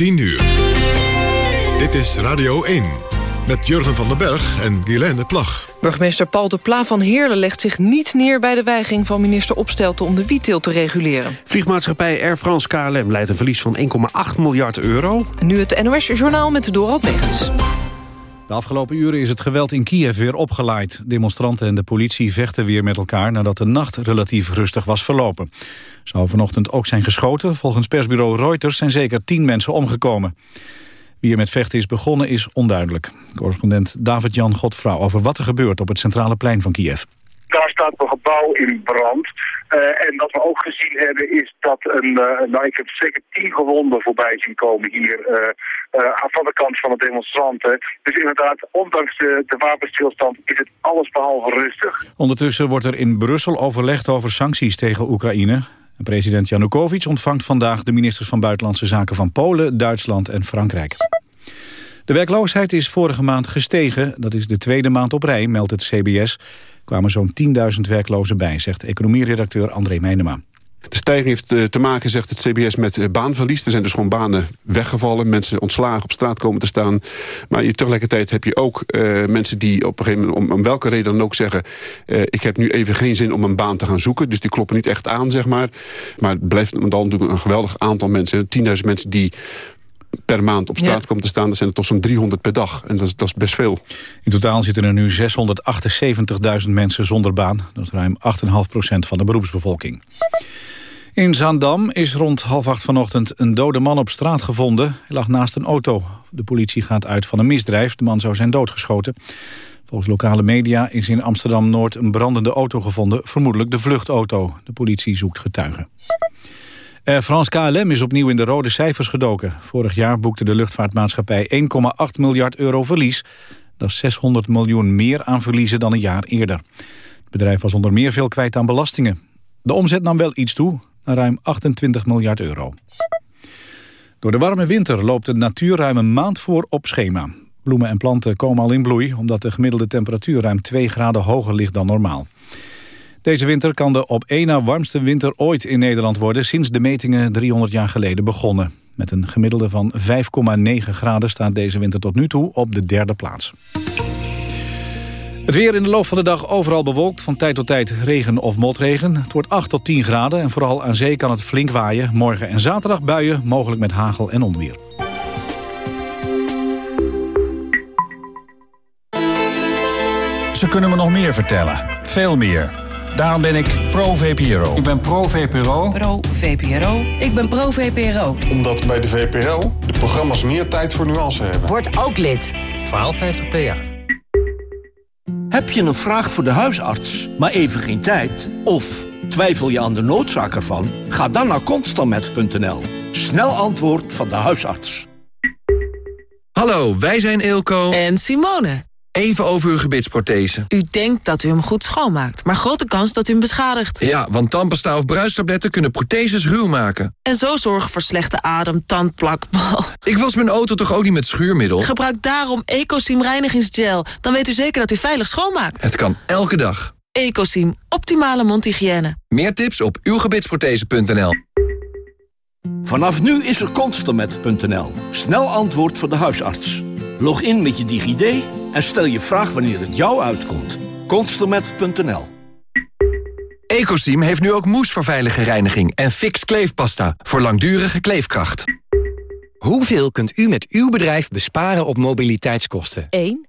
10 uur. Dit is Radio 1 met Jurgen van den Berg en Guilaine Plag. Burgemeester Paul de Pla van Heerlen legt zich niet neer... bij de weigering van minister Opstelten om de wietteelt te reguleren. Vliegmaatschappij Air France KLM leidt een verlies van 1,8 miljard euro. En nu het NOS Journaal met de Dorald Megens. De afgelopen uren is het geweld in Kiev weer opgeleid. Demonstranten en de politie vechten weer met elkaar... nadat de nacht relatief rustig was verlopen. Zou vanochtend ook zijn geschoten. Volgens persbureau Reuters zijn zeker tien mensen omgekomen. Wie er met vechten is begonnen is onduidelijk. Correspondent David-Jan Godvrouw over wat er gebeurt op het centrale plein van Kiev. Daar staat een gebouw in brand. Uh, en wat we ook gezien hebben is dat een, uh, nou ik heb zeker tien gewonden voorbij zien komen hier uh, van de kant van de demonstranten. Dus inderdaad, ondanks de, de wapenstilstand is het alles behalve rustig. Ondertussen wordt er in Brussel overlegd over sancties tegen Oekraïne. President Janukovic ontvangt vandaag de ministers van Buitenlandse Zaken van Polen, Duitsland en Frankrijk. De werkloosheid is vorige maand gestegen. Dat is de tweede maand op rij, meldt het CBS. Kwamen zo'n 10.000 werklozen bij, zegt economieredacteur André Meijnema. De stijging heeft eh, te maken, zegt het CBS, met eh, baanverlies. Er zijn dus gewoon banen weggevallen. Mensen ontslagen op straat komen te staan. Maar tegelijkertijd heb je ook uh, mensen die op een gegeven moment... om, welke reden dan ook zeggen... Ik heb nu even geen zin om een baan te gaan zoeken. Dus die kloppen niet echt aan, zeg maar. Maar het blijft dan natuurlijk een geweldig aantal mensen. 10.000 mensen die per maand op straat ja. komen te staan... dat zijn er toch zo'n 300 per dag. En dat is, dat is best veel. In totaal zitten er nu 678.000 mensen zonder baan. Dat is ruim 8,5% van de beroepsbevolking. In Zaandam is rond half acht vanochtend een dode man op straat gevonden. Hij lag naast een auto. De politie gaat uit van een misdrijf. De man zou zijn doodgeschoten. Volgens lokale media is in Amsterdam-Noord een brandende auto gevonden. Vermoedelijk de vluchtauto. De politie zoekt getuigen. Air France KLM is opnieuw in de rode cijfers gedoken. Vorig jaar boekte de luchtvaartmaatschappij 1,8 miljard euro verlies. Dat is 600 miljoen meer aan verliezen dan een jaar eerder. Het bedrijf was onder meer veel kwijt aan belastingen. De omzet nam wel iets toe, naar ruim 28 miljard euro. Door de warme winter loopt de natuur ruim een maand voor op schema. Bloemen en planten komen al in bloei... omdat de gemiddelde temperatuur ruim 2 graden hoger ligt dan normaal. Deze winter kan de op één na warmste winter ooit in Nederland worden... sinds de metingen 300 jaar geleden begonnen. Met een gemiddelde van 5,9 graden staat deze winter tot nu toe op de derde plaats. Het weer in de loop van de dag overal bewolkt. Van tijd tot tijd regen of motregen. Het wordt 8 tot 10 graden en vooral aan zee kan het flink waaien. Morgen en zaterdag buien, mogelijk met hagel en onweer. Ze kunnen me nog meer vertellen. Veel meer. Daarom ben ik pro-VPRO. Ik ben pro-VPRO. Pro-VPRO. Ik ben pro-VPRO. Omdat bij de VPRO de programma's meer tijd voor nuance hebben. Word ook lid. 1250 PA. Heb je een vraag voor de huisarts, maar even geen tijd? Of twijfel je aan de noodzaak ervan? Ga dan naar constantmet.nl. Snel antwoord van de huisarts. Hallo, wij zijn Eelco en Simone. Even over uw gebitsprothese. U denkt dat u hem goed schoonmaakt, maar grote kans dat u hem beschadigt. Ja, want tandpasta of bruistabletten kunnen protheses ruw maken. En zo zorgen voor slechte adem, tandplak, bal. Ik was mijn auto toch ook niet met schuurmiddel? Gebruik daarom Ecosim reinigingsgel. Dan weet u zeker dat u veilig schoonmaakt. Het kan elke dag. Ecosim, optimale mondhygiëne. Meer tips op uwgebitsprothese.nl Vanaf nu is er Constamet.nl. Snel antwoord voor de huisarts. Log in met je DigiD en stel je vraag wanneer het jou uitkomt. Constermet.nl Ecosim heeft nu ook moes voor veilige reiniging en fix kleefpasta voor langdurige kleefkracht. Hoeveel kunt u met uw bedrijf besparen op mobiliteitskosten? 1,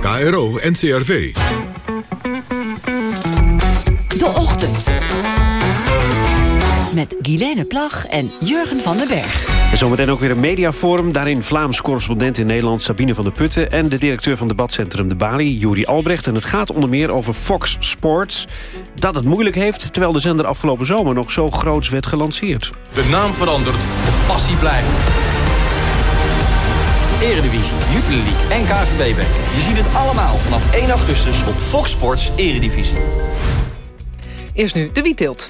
KRO NCRV. De Ochtend. Met Guilaine Plag en Jurgen van den Berg. En zometeen ook weer een mediaforum. Daarin Vlaams correspondent in Nederland Sabine van der Putten... en de directeur van debatcentrum De Bali, Juri Albrecht. En het gaat onder meer over Fox Sports. Dat het moeilijk heeft, terwijl de zender afgelopen zomer... nog zo groots werd gelanceerd. De naam verandert, de passie blijft. Eredivisie, Jupiler League en KVB Je ziet het allemaal vanaf 1 augustus op Fox Sports Eredivisie. Eerst nu de wietteelt.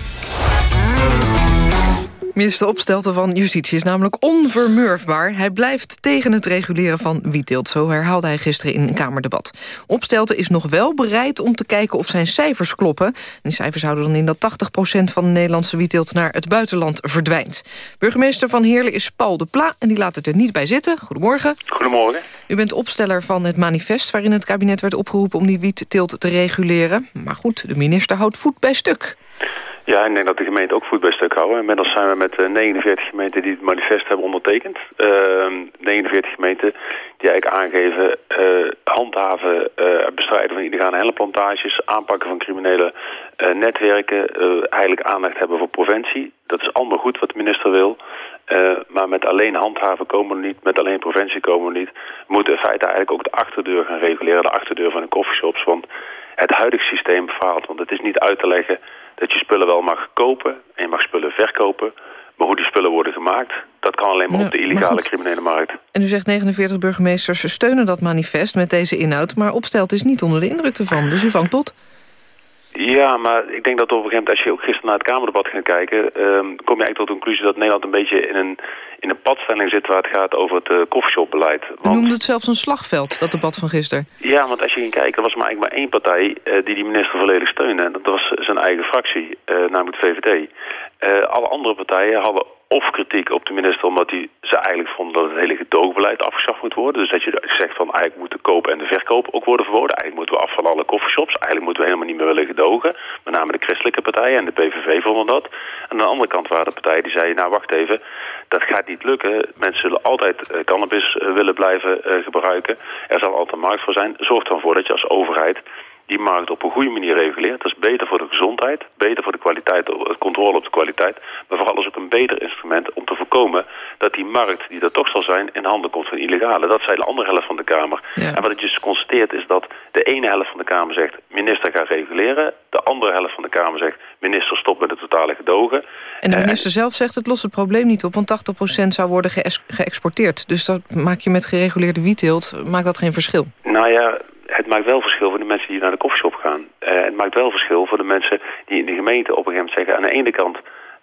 Minister Opstelten van Justitie is namelijk onvermurfbaar. Hij blijft tegen het reguleren van wietteelt. Zo herhaalde hij gisteren in een Kamerdebat. Opstelten is nog wel bereid om te kijken of zijn cijfers kloppen. Die cijfers houden dan in dat 80% van de Nederlandse wietteelt... naar het buitenland verdwijnt. Burgemeester van Heerlen is Paul de Pla en die laat het er niet bij zitten. Goedemorgen. Goedemorgen. U bent opsteller van het manifest... waarin het kabinet werd opgeroepen om die wietteelt te reguleren. Maar goed, de minister houdt voet bij stuk. Ja, ik denk dat de gemeente ook voet bij stuk houden. Inmiddels zijn we met 49 eh, gemeenten die het manifest hebben ondertekend. Uh, ehm, 49 gemeenten die eigenlijk aangeven uh, handhaven, uh, bestrijden van illegale hennepplantages, aanpakken van criminele netwerken, eigenlijk aandacht hebben voor preventie. Dat is allemaal goed wat de minister wil. maar met alleen handhaven komen we niet, met alleen preventie komen we niet. We moeten in feite eigenlijk ook de achterdeur gaan reguleren, de achterdeur van de coffeeshops. Want het huidige systeem faalt, want het is niet uit te leggen dat je spullen wel mag kopen en je mag spullen verkopen. Maar hoe die spullen worden gemaakt, dat kan alleen maar op de illegale criminele markt. En u zegt 49 burgemeesters steunen dat manifest met deze inhoud... maar Opstelt is niet onder de indruk ervan, dus u vangt pot. Ja, maar ik denk dat op een gegeven moment, als je ook gisteren naar het Kamerdebat gaat kijken... Um, kom je eigenlijk tot de conclusie dat Nederland een beetje in een, in een padstelling zit... waar het gaat over het uh, koffieshopbeleid. Want... Noemde het zelfs een slagveld, dat debat van gisteren. Ja, want als je ging kijken, er was maar eigenlijk maar één partij... Uh, die die minister volledig steunde. En dat was zijn eigen fractie, uh, namelijk de VVD. alle andere partijen hadden of kritiek op de minister omdat hij ze eigenlijk vonden dat het hele gedoogbeleid afgeschaft moet worden. Dus dat je zegt van eigenlijk moet de koop en de verkoop ook worden verboden. Eigenlijk moeten we af van alle coffeeshops. Eigenlijk moeten we helemaal niet meer willen gedogen. Met name de christelijke partijen en de PVV vonden dat. En aan de andere kant waren de partijen die zeiden, nou wacht even, dat gaat niet lukken. Mensen zullen altijd uh, cannabis uh, willen blijven uh, gebruiken. Er zal altijd markt voor zijn. Zorg dan voor dat je als overheid die markt op een goede manier reguleert. Dat is beter voor de gezondheid, beter voor de kwaliteit, de controle op de kwaliteit. Maar vooral is ook een beter instrument om te voorkomen dat die markt, die er toch zal zijn, in handen komt van illegale. Dat zei de andere helft van de Kamer. En wat ik dus constateert is dat de ene helft van de Kamer zegt, minister gaat reguleren. De andere helft van de Kamer zegt, minister stop met de totale gedogen. En de minister zelf zegt, het lost het probleem niet op, want 80% zou worden geëxporteerd. Dus dat maak je met gereguleerde wietteelt, maakt dat geen verschil? Nou ja, het maakt wel verschil voor de mensen die naar de koffieshop gaan. Uh, het maakt wel verschil voor de mensen die in de gemeente op een gegeven moment zeggen... aan de ene kant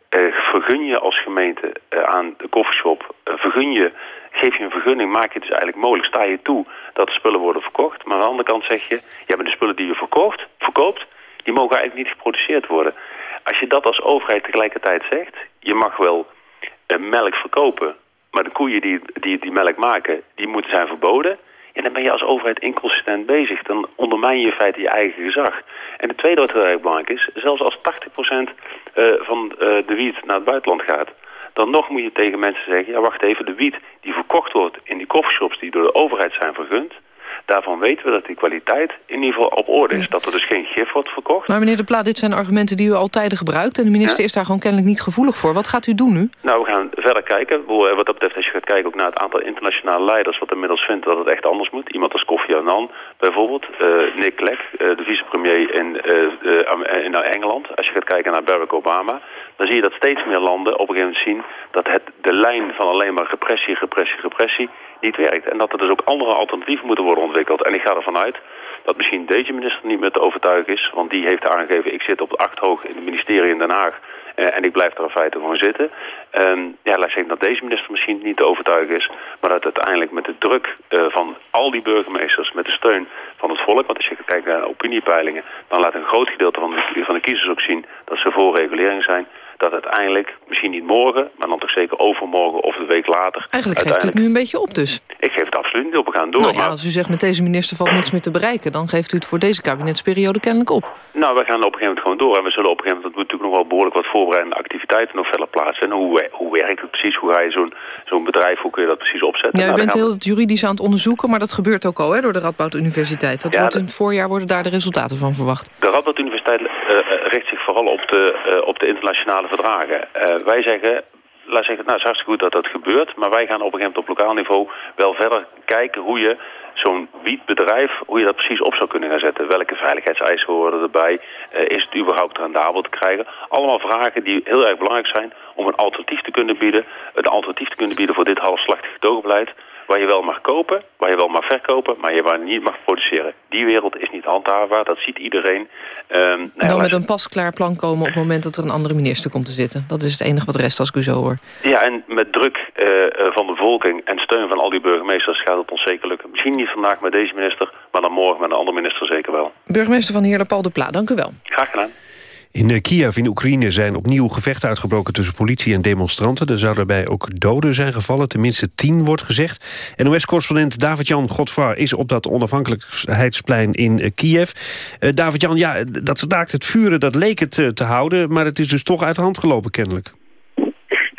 uh, vergun je als gemeente uh, aan de koffieshop... vergun je, geef je een vergunning, maak je het dus eigenlijk mogelijk... sta je toe dat spullen worden verkocht. Maar aan de andere kant zeg je... ja, maar de spullen die je verkoopt, verkoopt... die mogen eigenlijk niet geproduceerd worden. Als je dat als overheid tegelijkertijd zegt... je mag wel melk verkopen... maar de koeien die, die die melk maken, die moeten zijn verboden... En dan ben je als overheid inconsistent bezig. Dan ondermijn je in feite je eigen gezag. En het tweede wat heel erg belangrijk is, zelfs als 80% uh, van uh, de wiet naar het buitenland gaat, dan nog moet je tegen mensen zeggen, ja wacht even, de wiet die verkocht wordt in die coffeeshops die door de overheid zijn vergund, Daarvan weten we dat die kwaliteit in ieder geval op orde is. Dat er dus geen gif wordt verkocht. Maar meneer De Plaat, dit zijn argumenten die u al tijden gebruikt... en de minister is daar gewoon kennelijk niet gevoelig voor. Wat gaat u doen nu? Nou, we gaan verder kijken. Wat dat betreft, als je gaat kijken ook naar het aantal internationale leiders... wat inmiddels vindt dat het echt anders moet. Iemand als Kofi Annan bijvoorbeeld. Uh, Nick Clegg, uh, de vicepremier in, uh, in Engeland. Als je gaat kijken naar Barack Obama... dan zie je dat steeds meer landen op een gegeven moment zien... dat het, de lijn van alleen maar repressie, repressie, repressie niet werkt. En dat er dus ook andere alternatieven moeten worden ontwikkeld. En ik ga ervan uit dat misschien deze minister niet meer te overtuigen is. Want die heeft aangegeven, ik zit op het acht hoog in het ministerie in Den Haag. Uh, en ik blijf daar in feite gewoon zitten. Um, ja, laat zeggen dat deze minister misschien niet te overtuigen is. Maar dat uiteindelijk met de druk uh, van al die burgemeesters, met de steun van het volk. Want als je kijkt naar opiniepeilingen, dan laat een groot gedeelte de, van de kiezers ook zien dat ze voor regulering zijn dat uiteindelijk, misschien niet morgen, maar dan toch zeker overmorgen of de week later... Eigenlijk geeft het nu een beetje op dus. Ik geef het absoluut niet op. We gaan door. Nou ja, maar, als u zegt met deze minister valt niks meer te bereiken... dan geeft u het voor deze kabinetsperiode kennelijk op. nou, we gaan op een gegeven moment gewoon door. En we zullen op een gegeven moment natuurlijk nog wel behoorlijk wat voorbereidende activiteiten nog verder plaatsen. En hoe, hoe werkt het precies? Hoe ga je zo'n zo'n bedrijf, hoe kun je dat precies opzetten? Ja, u Nou, bent heel het juridisch aan het onderzoeken... maar dat gebeurt ook al hè, door de Radboud Universiteit. Dat Ja, wordt in het voorjaar worden daar de resultaten van verwacht. De Radboud Universiteit eh, eh, richt zich vooral op de, eh, op de internationale verdragen. Eh, wij zeggen, laat zeggen, nou, het is hartstikke goed dat dat gebeurt, maar wij gaan op een gegeven moment op lokaal niveau wel verder kijken hoe je zo'n wietbedrijf, hoe je dat precies op zou kunnen gaan zetten. Welke veiligheidseisen horen erbij? Eh, is het überhaupt rendabel te krijgen? Allemaal vragen die heel erg belangrijk zijn om een alternatief te kunnen bieden. Een alternatief te kunnen bieden voor dit halfslachtig gedoogbeleid. Waar je wel mag kopen, waar je wel mag verkopen, maar je waar niet mag produceren. Die wereld is niet handhaafbaar, dat ziet iedereen. Ehm, nou ja, Dan met luister- een pasklaar plan komen op het moment dat er een andere minister komt te zitten. Dat is het enige wat rest als ik u zo hoor. Ja, en met druk eh, eh, van de bevolking en steun van al die burgemeesters gaat het ons zeker lukken. Misschien niet vandaag met deze minister, maar dan morgen met een andere minister zeker wel. Burgemeester van Heerlen, Paul de Pla, dank u wel. Graag gedaan. In eh, Kiev in Oekraïne zijn opnieuw gevechten uitgebroken tussen politie en demonstranten. Er zouden daarbij ook doden zijn gevallen, tenminste tien wordt gezegd. NOS-correspondent David-Jan Godfra is op dat onafhankelijkheidsplein in eh, Kiev. Eh, David-Jan, ja, dat staakt het vuren, dat leek het te houden... maar het is dus toch uit de hand gelopen kennelijk.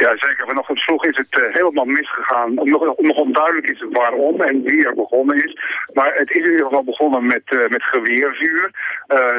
Ja, zeker. Vanochtend vroeg is het eh, helemaal misgegaan. Nog, nog onduidelijk is waarom en wie er begonnen is. Maar het is in ieder geval begonnen met, eh, met geweervuur,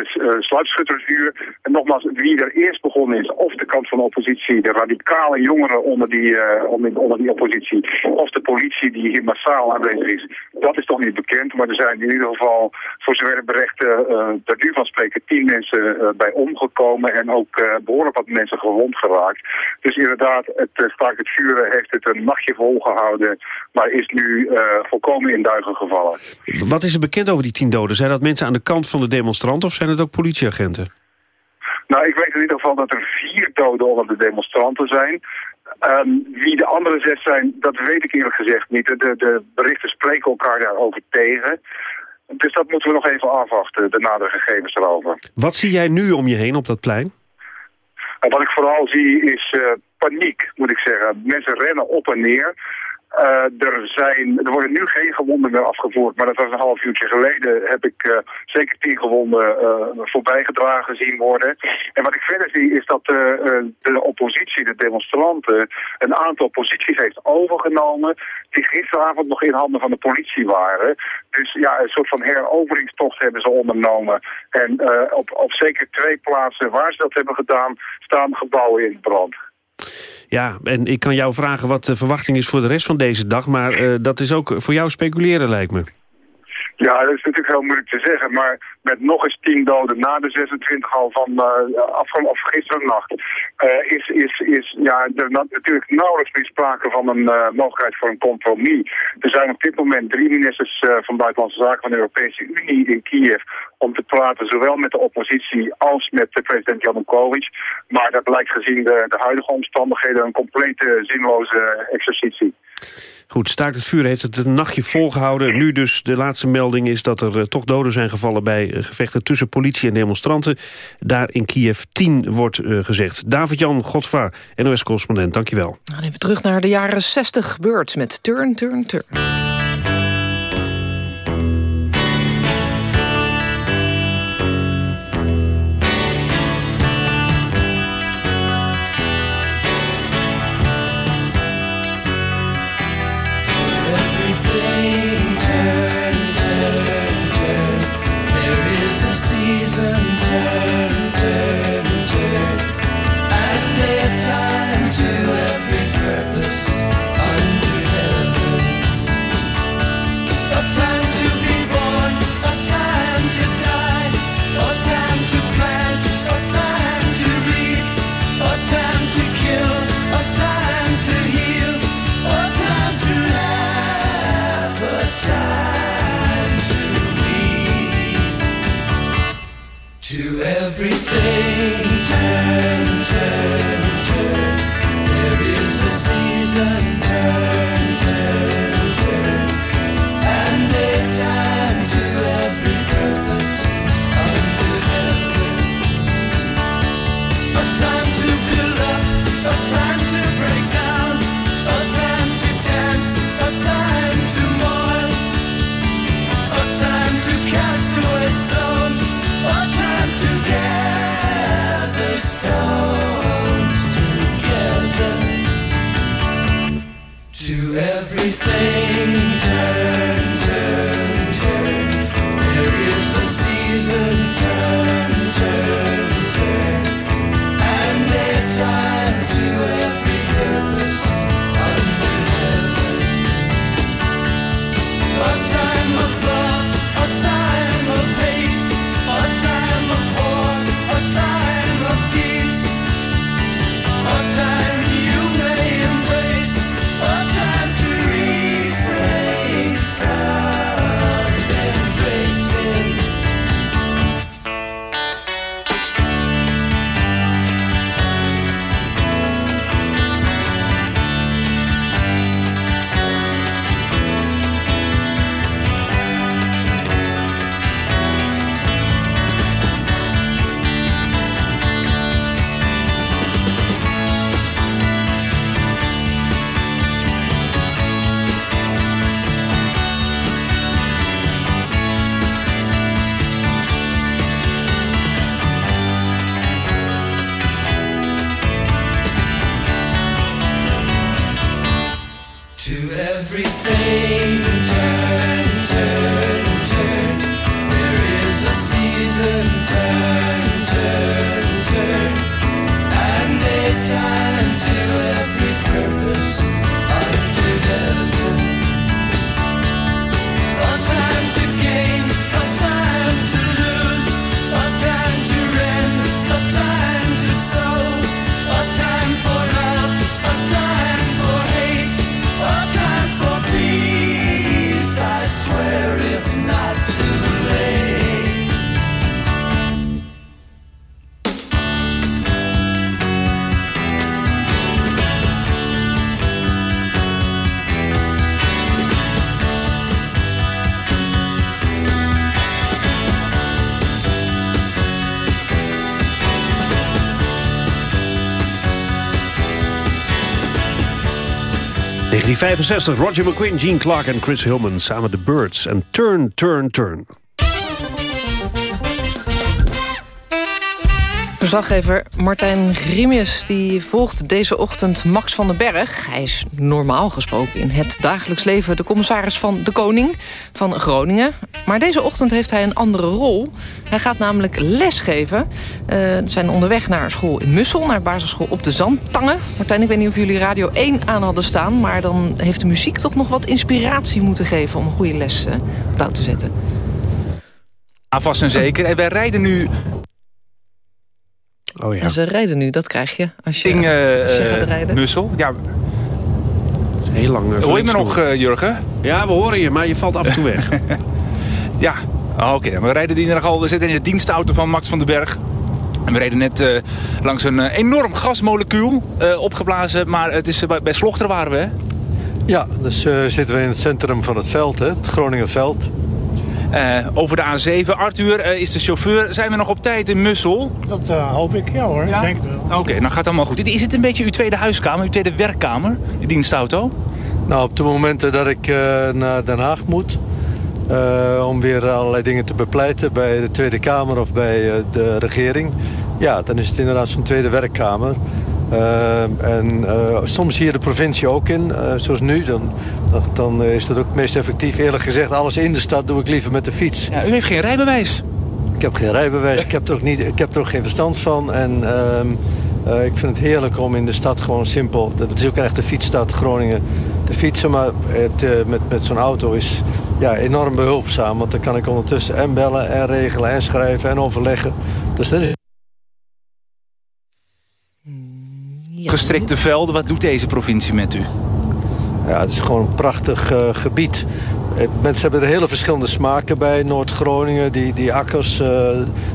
s- eh, sluipschuttersvuur. En nogmaals, wie er eerst begonnen is, of de kant van de oppositie, de radicale jongeren onder die, onder, onder die oppositie, of de politie die hier massaal aanwezig is, dat is toch niet bekend. Maar er zijn in ieder geval, voor zover de berichten uh, er nu van spreken, tien mensen bij omgekomen en ook eh, behoorlijk wat mensen gewond geraakt. Dus inderdaad, het uh, staakt het vuren heeft het een nachtje volgehouden, maar is nu eh, volkomen in duigen gevallen. Wat is er bekend over die tien doden? Zijn dat mensen aan de kant van de demonstranten of zijn het ook politieagenten? Nou, ik weet in ieder geval dat er vier doden onder de demonstranten zijn. Ehm, wie de andere zes zijn, dat weet ik eerlijk gezegd niet. De, de, berichten spreken elkaar daarover tegen. Dus dat moeten we nog even afwachten, de nadere gegevens erover. Wat zie jij nu om je heen op dat plein? Wat ik vooral zie is uh, paniek, moet ik zeggen. Mensen rennen op en neer. Uh, er, zijn, er worden nu geen gewonden meer afgevoerd, maar dat was een half uurtje geleden. Heb ik uh, zeker tien gewonden uh, voorbijgedragen zien worden. En wat ik verder zie is dat de oppositie, de demonstranten, een aantal posities heeft overgenomen. Die gisteravond nog in handen van de politie waren. Dus ja, een soort van heroveringstocht hebben ze ondernomen. En op, op zeker twee plaatsen waar ze dat hebben gedaan, staan gebouwen in brand. Ja, en ik kan jou vragen wat de verwachting is voor de rest van deze dag... maar uh, dat is ook voor jou speculeren, lijkt me. Ja, dat is natuurlijk heel moeilijk te zeggen. Maar met nog eens 10 doden na de 26 al van uh, afgelopen of gisteren nacht... Uh, is, is, is ja, er natuurlijk nauwelijks meer sprake van een uh, mogelijkheid voor een compromis. Er zijn op dit moment drie ministers van Buitenlandse Zaken van de Europese Unie in Kiev... om te praten zowel met de oppositie als met de president Janukovic. Maar dat lijkt gezien de, de huidige omstandigheden een complete zinloze exercitie. Goed, staakt het vuur heeft het een nachtje volgehouden. Nu dus de laatste melding is dat er toch doden zijn gevallen... bij gevechten tussen politie en demonstranten. Daar in Kiev 10 wordt uh, gezegd. David-Jan Godvaar, NOS-correspondent, dankjewel. Dan even terug naar de jaren 60 Birds met Turn, Turn, Turn. Everything turn, 365, Roger McQueen, Gene Clark en Chris Hillman. Samen de Birds en Turn, Turn, Turn. Verslaggever Martijn Grimius die volgt deze ochtend Max van den Berg. Hij is normaal gesproken in het dagelijks leven... de commissaris van de Koning van Groningen. Maar deze ochtend heeft hij een andere rol. Hij gaat namelijk lesgeven. Uh, zijn onderweg naar school in Mussel, naar basisschool op de Zandtangen. Martijn, ik weet niet of jullie Radio 1 aan hadden staan... maar dan heeft de muziek toch nog wat inspiratie moeten geven... om een goede les uh, op touw te zetten. Ah, vast en zeker. En wij rijden nu Oh ja. En ze rijden nu, dat krijg je als je, Ding, uh, als je gaat rijden. Mussel, ja. Heel lang. Uh, Hoor je me nog, Jurgen? Ja, we horen je, maar je valt af en toe weg. ja, oh, oké. Okay. We rijden ieder geval, we zitten in de dienstauto van Max van den Berg. En we reden net uh, langs een uh, enorm gasmolecuul uh, opgeblazen. Maar het is, bij, bij Slochter waren we, hè? Ja, dus zitten we in het centrum van het veld, hè? het Groningenveld. Uh, over de A7. Arthur uh, is de chauffeur. Zijn we nog op tijd in Mussel? Dat uh, hoop ik, ja hoor. Ja? Ik denk het wel. Oké, okay, dan gaat het allemaal goed. Is het een beetje uw tweede huiskamer, uw tweede werkkamer, die dienstauto? Nou, op de momenten dat ik naar Den Haag moet... om weer allerlei dingen te bepleiten bij de Tweede Kamer of bij de regering... ja, dan is het inderdaad zo'n tweede werkkamer... Uh, en uh, soms hier de provincie ook in, uh, zoals nu. Dan, dan is dat ook het meest effectief. Eerlijk gezegd, alles in de stad doe ik liever met de fiets. Ja, u heeft geen rijbewijs? Ik heb geen rijbewijs, ik heb er ook, niet, ik heb er ook geen verstand van. En ehm, ik vind het heerlijk om in de stad gewoon simpel... Het is ook echt de fietsstad Groningen te fietsen. Maar het, met, met zo'n auto is ja, enorm behulpzaam. Want dan kan ik ondertussen en bellen en regelen en schrijven en overleggen. Dus dat is gestrikte velden. Wat doet deze provincie met u? Ja, het is gewoon een prachtig uh, gebied. Mensen hebben er hele verschillende smaken bij. Noord-Groningen, die, die akkers, uh,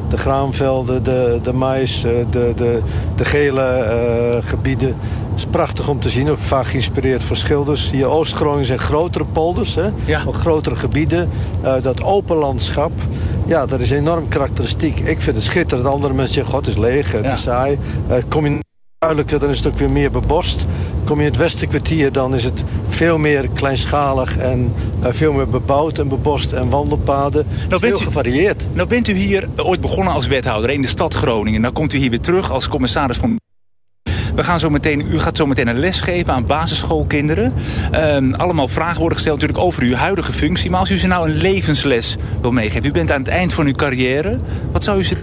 de graanvelden, de, de mais, uh, de, de, de gele gebieden. Het is prachtig om te zien, ook vaak geïnspireerd voor schilders. Hier Oost-Groningen zijn grotere polders, hè? Ja. ook grotere gebieden. dat open landschap, ja, dat is enorm karakteristiek. Ik vind het schitterend. Andere mensen zeggen, god, het is leeg, het ja. is saai. kom je dan is het ook weer meer bebost. Kom je in het westenkwartier, dan is het veel meer kleinschalig... en uh, veel meer bebouwd en bebost en wandelpaden. Nou bent u, gevarieerd. Nou bent u hier ooit begonnen als wethouder in de stad Groningen. Nou komt u hier weer terug als commissaris van... We gaan zo meteen, u gaat zo meteen een les geven aan basisschoolkinderen. Ehm, allemaal vragen worden gesteld natuurlijk over uw huidige functie. Maar als u ze nou een levensles wil meegeven... u bent aan het eind van uw carrière... wat zou u ze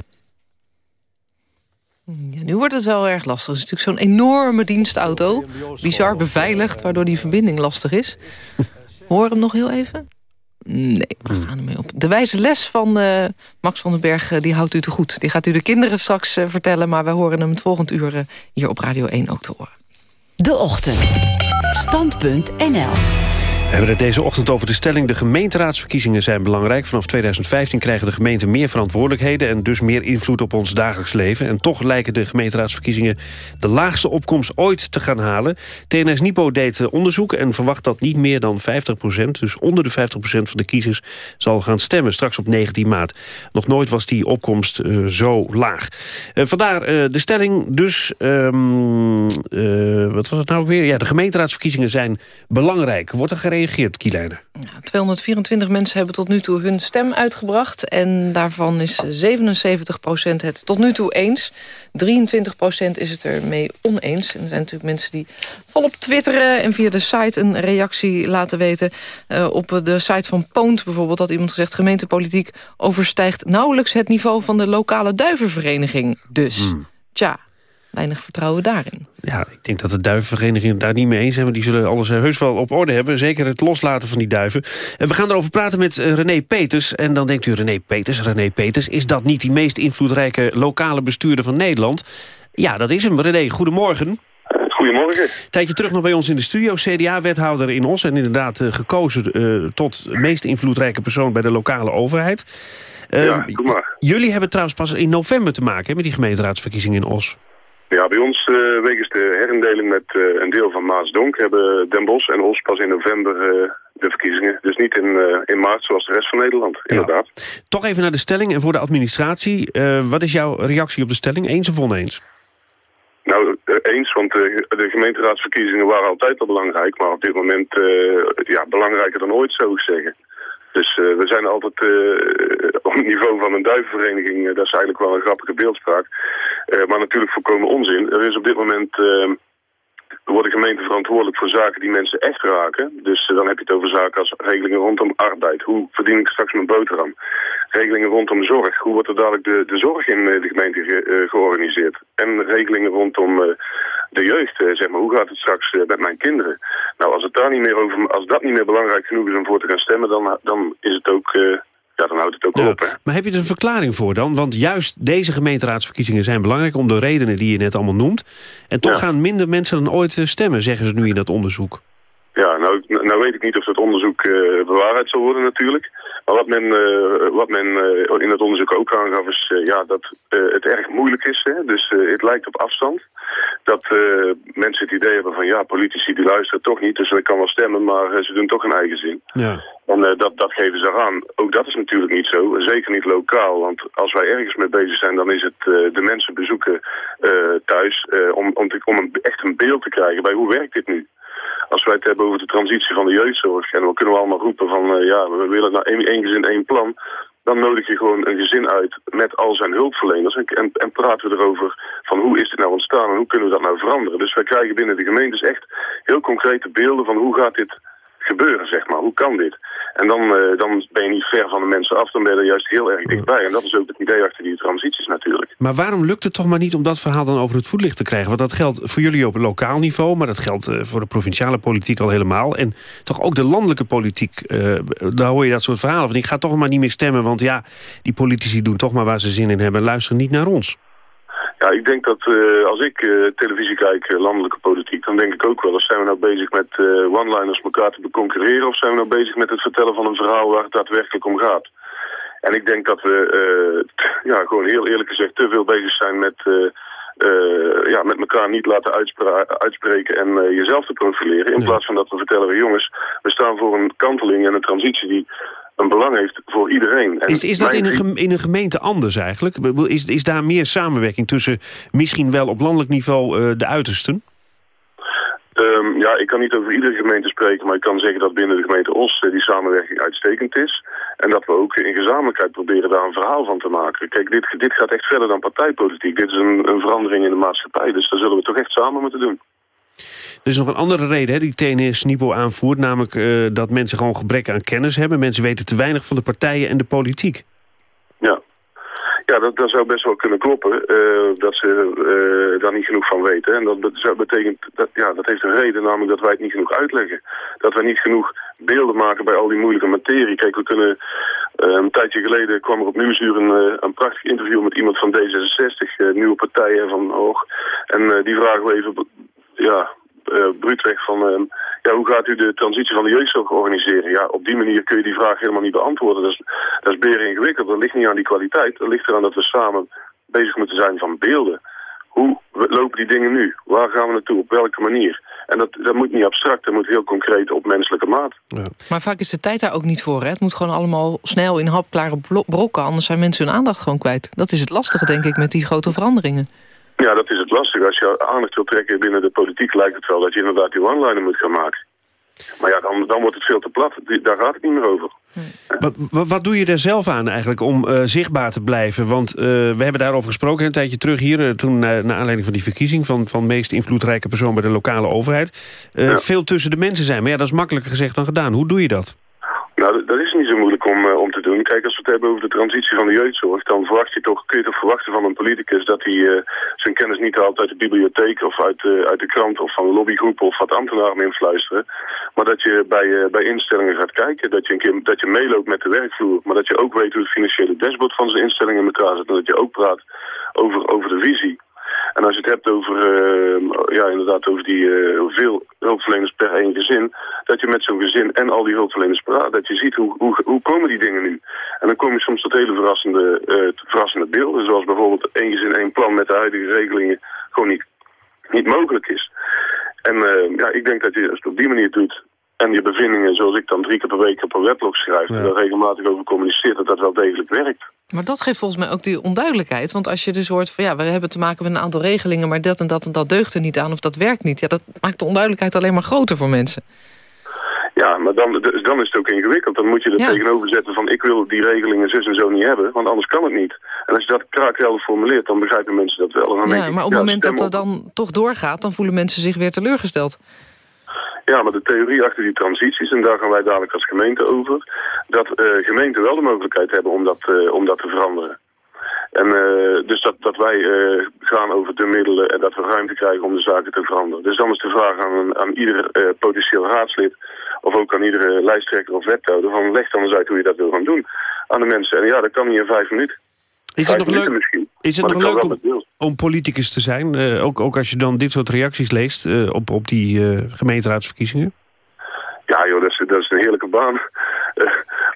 Ja, nu wordt het wel erg lastig. Het is natuurlijk zo'n enorme dienstauto. Bizar beveiligd, waardoor die verbinding lastig is. Hoor hem nog heel even? Nee, we gaan ermee op. De wijze les van eh, Max van den Berg, eh, die houdt u te goed. Die gaat u de kinderen straks eh, vertellen... maar wij horen hem het volgend uur hier op Radio 1 ook te horen. De Ochtend. Stand.nl We hebben het deze ochtend over de stelling... de gemeenteraadsverkiezingen zijn belangrijk. Vanaf 2015 krijgen de gemeenten meer verantwoordelijkheden... en dus meer invloed op ons dagelijks leven. En toch lijken de gemeenteraadsverkiezingen... de laagste opkomst ooit te gaan halen. TNS Nipo deed eh, onderzoek en verwacht dat niet meer dan 50% dus onder de 50% van de kiezers... zal gaan stemmen straks op 19 maart. Nog nooit was die opkomst eh, zo laag. Eh, vandaar de stelling dus... ehm, eh, wat was het nou weer? Ja, de gemeenteraadsverkiezingen zijn belangrijk. Wordt er gereageerd, Kielijnen? 224 mensen hebben tot nu toe hun stem uitgebracht. En daarvan is 77% het tot nu toe eens. 23% is het ermee oneens. En er zijn natuurlijk mensen die volop twitteren... en via de site een reactie laten weten. Eh, op de site van Poont bijvoorbeeld had iemand gezegd... gemeentepolitiek overstijgt nauwelijks het niveau... van de lokale duivenvereniging. Dus, tja, weinig vertrouwen daarin. Ja, ik denk dat de duivenverenigingen het daar niet mee eens zijn... want die zullen alles eh, heus wel op orde hebben. Zeker het loslaten van die duiven. En we gaan erover praten met eh, René Peters. En dan denkt u, René Peters, René Peters... is dat niet die meest invloedrijke lokale bestuurder van Nederland? Ja, dat is hem. René, goedemorgen. Goedemorgen. Tijdje terug nog bij ons in de studio. CDA-wethouder in Os en inderdaad eh, gekozen... eh, tot meest invloedrijke persoon bij de lokale overheid. Eh, Ja, doe maar. Jullie hebben trouwens pas in november te maken... hè, met die gemeenteraadsverkiezingen in Os. Ja, bij ons eh, wegens de herindeling met eh, een deel van Maasdonk hebben Den Bosch en Os pas in november eh, de verkiezingen. Dus niet in, in maart zoals de rest van Nederland, inderdaad. Toch even naar de stelling en voor de administratie. Wat is jouw reactie op de stelling? Eens of oneens? Nou, eens, want de, de gemeenteraadsverkiezingen waren altijd al belangrijk. Maar op dit moment ja, belangrijker dan ooit, zou ik zeggen. Dus eh, we zijn altijd eh, op het niveau van een duivenvereniging. eh, dat is eigenlijk wel een grappige beeldspraak. Maar natuurlijk volkomen onzin. Er is op dit moment... eh, worden gemeenten verantwoordelijk voor zaken die mensen echt raken. Dus eh, dan heb je het over zaken als regelingen rondom arbeid. Hoe verdien ik straks mijn boterham? Regelingen rondom zorg. Hoe wordt er dadelijk de, de zorg in eh, de gemeente ge- eh, georganiseerd? En regelingen rondom de jeugd. zeg maar, hoe gaat het straks met mijn kinderen? Nou, als, het daar niet meer over, als dat niet meer belangrijk genoeg is om voor te gaan stemmen... dan, dan is het ook... ja, dan houdt het ook op. Hè? Maar heb je er een verklaring voor dan? Want juist deze gemeenteraadsverkiezingen zijn belangrijk... om de redenen die je net allemaal noemt. En toch gaan minder mensen dan ooit eh, stemmen, zeggen ze nu in dat onderzoek. Ja, nou, nou weet ik niet of dat onderzoek eh, bewaarheid zal worden natuurlijk. Maar wat men, eh, wat men eh, in dat onderzoek ook aangaf is eh, ja, dat het erg moeilijk is. Hè? Dus het lijkt op afstand. Dat mensen het idee hebben van ja, politici die luisteren toch niet. Dus ik kan wel stemmen, maar ze doen toch hun eigen zin. Ja. En dat, dat geven ze aan. Ook dat is natuurlijk niet zo. Zeker niet lokaal. Want als wij ergens mee bezig zijn, dan is het de mensen bezoeken thuis. om, om, te, om een, echt een beeld te krijgen bij hoe werkt dit nu. Als wij het hebben over de transitie van de jeugdzorg... en dan kunnen we allemaal roepen van... eh, ja, we willen nou één, één gezin, één plan... dan nodig je gewoon een gezin uit met al zijn hulpverleners... En, en, en praten we erover van hoe is dit nou ontstaan... en hoe kunnen we dat nou veranderen. Dus wij krijgen binnen de gemeentes echt heel concrete beelden... van hoe gaat dit gebeuren, zeg maar. Hoe kan dit? En dan, eh, dan ben je niet ver van de mensen af, dan ben je er juist heel erg dichtbij. En dat is ook het idee achter die transities natuurlijk. Maar waarom lukt het toch maar niet om dat verhaal dan over het voetlicht te krijgen? Want dat geldt voor jullie op lokaal niveau... maar dat geldt eh, voor de provinciale politiek al helemaal. En toch ook de landelijke politiek, eh, daar hoor je dat soort verhalen van. Ik ga toch maar niet meer stemmen, want ja, die politici doen toch maar waar ze zin in hebben... en luisteren niet naar ons. Ja, ik denk dat eh, als ik eh, televisie kijk, eh, landelijke politiek, dan denk ik ook wel eens, zijn we nou bezig met one-liners elkaar te beconcurreren of zijn we nou bezig met het vertellen van een verhaal waar het daadwerkelijk om gaat? En ik denk dat we, ja, gewoon heel eerlijk gezegd, te veel bezig zijn met, ja, met elkaar niet laten uitspreken en jezelf te profileren. In plaats van dat we vertellen, jongens, we staan voor een kanteling en een transitie die een belang heeft voor iedereen. En Is, is dat in een, in een gemeente anders eigenlijk? Is, is daar meer samenwerking tussen misschien wel op landelijk niveau eh, de uitersten? Eh, Ehm, ja, ik kan niet over iedere gemeente spreken, maar ik kan zeggen dat binnen de gemeente Os eh, die samenwerking uitstekend is. En dat we ook in gezamenlijkheid proberen daar een verhaal van te maken. Kijk, dit, dit gaat echt verder dan partijpolitiek. Dit is een, een verandering in de maatschappij, dus daar zullen we toch echt samen moeten doen. Er is nog een andere reden hè, die TNS Nipo aanvoert... namelijk eh, dat mensen gewoon gebrek aan kennis hebben. Mensen weten te weinig van de partijen en de politiek. Ja, ja dat, dat zou best wel kunnen kloppen. eh, dat ze eh, daar niet genoeg van weten. En dat betekent, dat, ja, dat heeft een reden, namelijk dat wij het niet genoeg uitleggen. Dat wij niet genoeg beelden maken bij al die moeilijke materie. Kijk, we kunnen... een tijdje geleden kwam er op Nieuwsuur een, een prachtig interview met iemand van D66, eh, nieuwe partijen van Hoog. En die vragen we even, ja, eh bruutweg van... eh, ja, hoe gaat u de transitie van de jeugdzorg organiseren? Ja, op die manier kun je die vraag helemaal niet beantwoorden. Dat is, dat is beren ingewikkeld. Dat ligt niet aan die kwaliteit. Dat ligt eraan dat we samen bezig moeten zijn van beelden. Hoe lopen die dingen nu? Waar gaan we naartoe? Op welke manier? En dat, dat moet niet abstract, dat moet heel concreet op menselijke maat. Maar vaak is de tijd daar ook niet voor. Hè? Het moet gewoon allemaal snel in hapklare brokken. Anders zijn mensen hun aandacht gewoon kwijt. Dat is het lastige, denk ik, met die grote veranderingen. Ja, dat is het lastig. Als je aandacht wil trekken binnen de politiek, lijkt het wel dat je inderdaad die one-liner moet gaan maken. Maar ja, dan, dan wordt het veel te plat. Daar gaat het niet meer over. Wat, wat, wat doe je er zelf aan eigenlijk om eh, zichtbaar te blijven? Want eh, we hebben daarover gesproken een tijdje terug hier... eh, toen naar aanleiding van die verkiezing... van, van meest invloedrijke persoon bij de lokale overheid. Veel tussen de mensen zijn. Maar ja, dat is makkelijker gezegd dan gedaan. Hoe doe je dat? Nou, dat- is niet zo moeilijk om, eh, om te doen. Kijk, als we het hebben over de transitie van de jeugdzorg... dan verwacht je toch, kun je toch verwachten van een politicus... dat hij eh, zijn kennis niet haalt uit de bibliotheek... of uit, eh, uit de krant of van lobbygroepen of wat ambtenaren influisteren. Maar dat je bij, bij instellingen gaat kijken. Dat je, een keer, dat je meeloopt met de werkvloer. Maar dat je ook weet hoe het financiële dashboard van zijn instellingen in elkaar zit. En dat je ook praat over, over de visie. En als je het hebt over, eh, ja, inderdaad over die eh, veel hulpverleners per één gezin, dat je met zo'n gezin en al die hulpverleners praat, dat je ziet hoe, hoe, hoe komen die dingen nu. En dan kom je soms tot hele verrassende, eh, verrassende beelden, zoals bijvoorbeeld één gezin, één plan met de huidige regelingen gewoon niet, niet mogelijk is. En eh, ja, ik denk dat je als je het op die manier doet, en je bevindingen, zoals ik dan drie keer per week op een weblog schrijf, en daar regelmatig over communiceert, dat dat wel degelijk werkt. Maar dat geeft volgens mij ook die onduidelijkheid. Want als je dus hoort van ja, we hebben te maken met een aantal regelingen... maar dat en dat en dat deugt er niet aan of dat werkt niet... ja, dat maakt de onduidelijkheid alleen maar groter voor mensen. Ja, maar dan, dan is het ook ingewikkeld. Dan moet je er Ja. tegenover zetten van ik wil die regelingen zus en zo niet hebben, want anders kan het niet. En als je dat kraakhelder formuleert, dan begrijpen mensen dat wel. En dan denk Ja, ik, maar op het ja, moment dat dat dan toch doorgaat... dan voelen mensen zich weer teleurgesteld. Ja, maar de theorie achter die transities, en daar gaan wij dadelijk als gemeente over, dat eh, gemeenten wel de mogelijkheid hebben om dat, eh, om dat te veranderen. En eh, dus dat, dat wij gaan over de middelen en dat we ruimte krijgen om de zaken te veranderen. Dus dan is de vraag aan, aan ieder eh, potentieel raadslid of ook aan iedere lijsttrekker of wethouder van leg dan eens uit hoe je dat wil gaan doen aan de mensen. En ja, dat kan niet in vijf minuten. Is het nog leuk, misschien. is het nog leuk om, politicus te zijn? Eh, ook, ook als je dan dit soort reacties leest eh, op, op die eh, gemeenteraadsverkiezingen? Ja joh, dat is, dat is een heerlijke baan.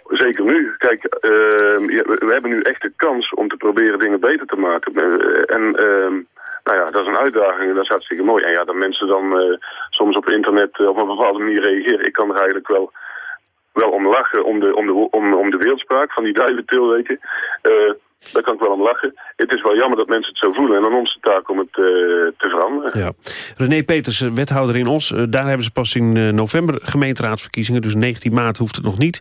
Zeker nu. Kijk, eh, ja, we, hebben nu echt de kans om te proberen dingen beter te maken. En ehm, nou ja, dat is een uitdaging en dat is hartstikke mooi. En ja, dat mensen dan soms op internet op een bepaalde manier reageren. Ik kan er eigenlijk wel, wel om lachen, om de, om, de, om, om de weeldspraak van die duiventil, weet je. Eh, daar kan ik wel om lachen. Het is wel jammer dat mensen het zo voelen. En dan onze taak om het eh, te veranderen. Ja. René Peters, eh, wethouder in Os. Eh, daar hebben ze pas in eh, november gemeenteraadsverkiezingen. Dus 19 maart hoeft het nog niet.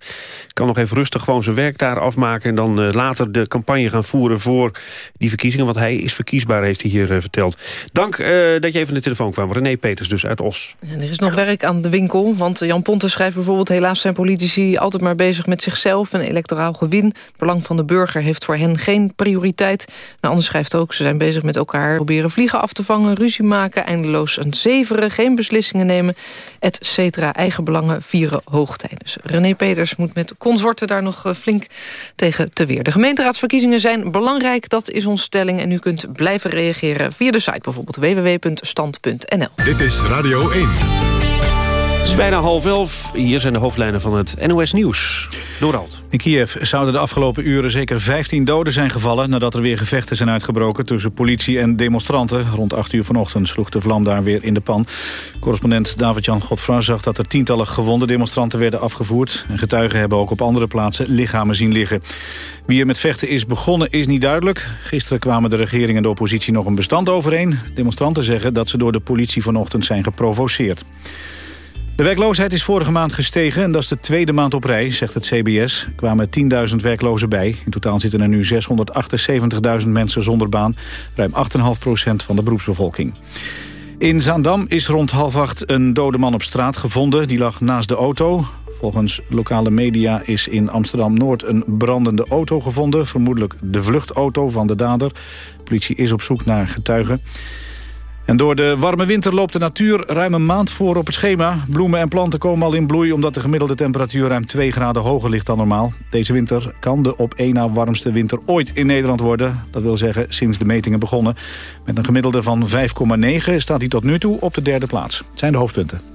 Kan nog even rustig gewoon zijn werk daar afmaken... en dan eh, later de campagne gaan voeren voor die verkiezingen. Want hij is verkiesbaar, heeft hij hier verteld. Dank eh, dat je even aan de telefoon kwam. René Peters dus uit Os. En er is nog werk aan de winkel, want Jan Ponten schrijft bijvoorbeeld... helaas zijn politici altijd maar bezig met zichzelf en electoraal gewin. Het belang van de burger heeft voor hen geen prioriteit. Een ander schrijft ook, ze zijn bezig met elkaar... proberen vliegen af te vangen, ruzie maken, eindeloos een zeveren... geen beslissingen nemen, et cetera. Eigen belangen vieren hoogtij. Dus René Peters moet met consorten daar nog eh, flink tegen te weer. De gemeenteraadsverkiezingen zijn belangrijk, dat is onze stelling... en u kunt blijven reageren via de site bijvoorbeeld www.stand.nl. Dit is Radio 1. Het is bijna half elf. Hier zijn de hoofdlijnen van het NOS Nieuws. Dorald. In Kiev zouden de afgelopen uren zeker 15 doden zijn gevallen... nadat er weer gevechten zijn uitgebroken tussen politie en demonstranten. Rond 8 uur vanochtend sloeg de vlam daar weer in de pan. Correspondent David-Jan Godfra zag dat er tientallen gewonde demonstranten werden afgevoerd. En getuigen hebben ook op andere plaatsen lichamen zien liggen. Wie er met vechten is begonnen is niet duidelijk. Gisteren kwamen de regering en de oppositie nog een bestand overeen. Demonstranten zeggen dat ze door de politie vanochtend zijn geprovoceerd. De werkloosheid is vorige maand gestegen en dat is de tweede maand op rij, zegt het CBS. Er kwamen 10.000 werklozen bij. In totaal zitten er nu 678.000 mensen zonder baan. Ruim 8,5% van de beroepsbevolking. In Zaandam is rond half acht een dode man op straat gevonden. Die lag naast de auto. Volgens lokale media is in Amsterdam-Noord een brandende auto gevonden. Vermoedelijk de vluchtauto van de dader. De politie is op zoek naar getuigen. En door de warme winter loopt de natuur ruim een maand voor op het schema. Bloemen en planten komen al in bloei omdat de gemiddelde temperatuur ruim 2 graden hoger ligt dan normaal. Deze winter kan de op één na warmste winter ooit in Nederland worden. Dat wil zeggen sinds de metingen begonnen. Met een gemiddelde van 5,9 staat hij tot nu toe op de derde plaats. Het zijn de hoofdpunten.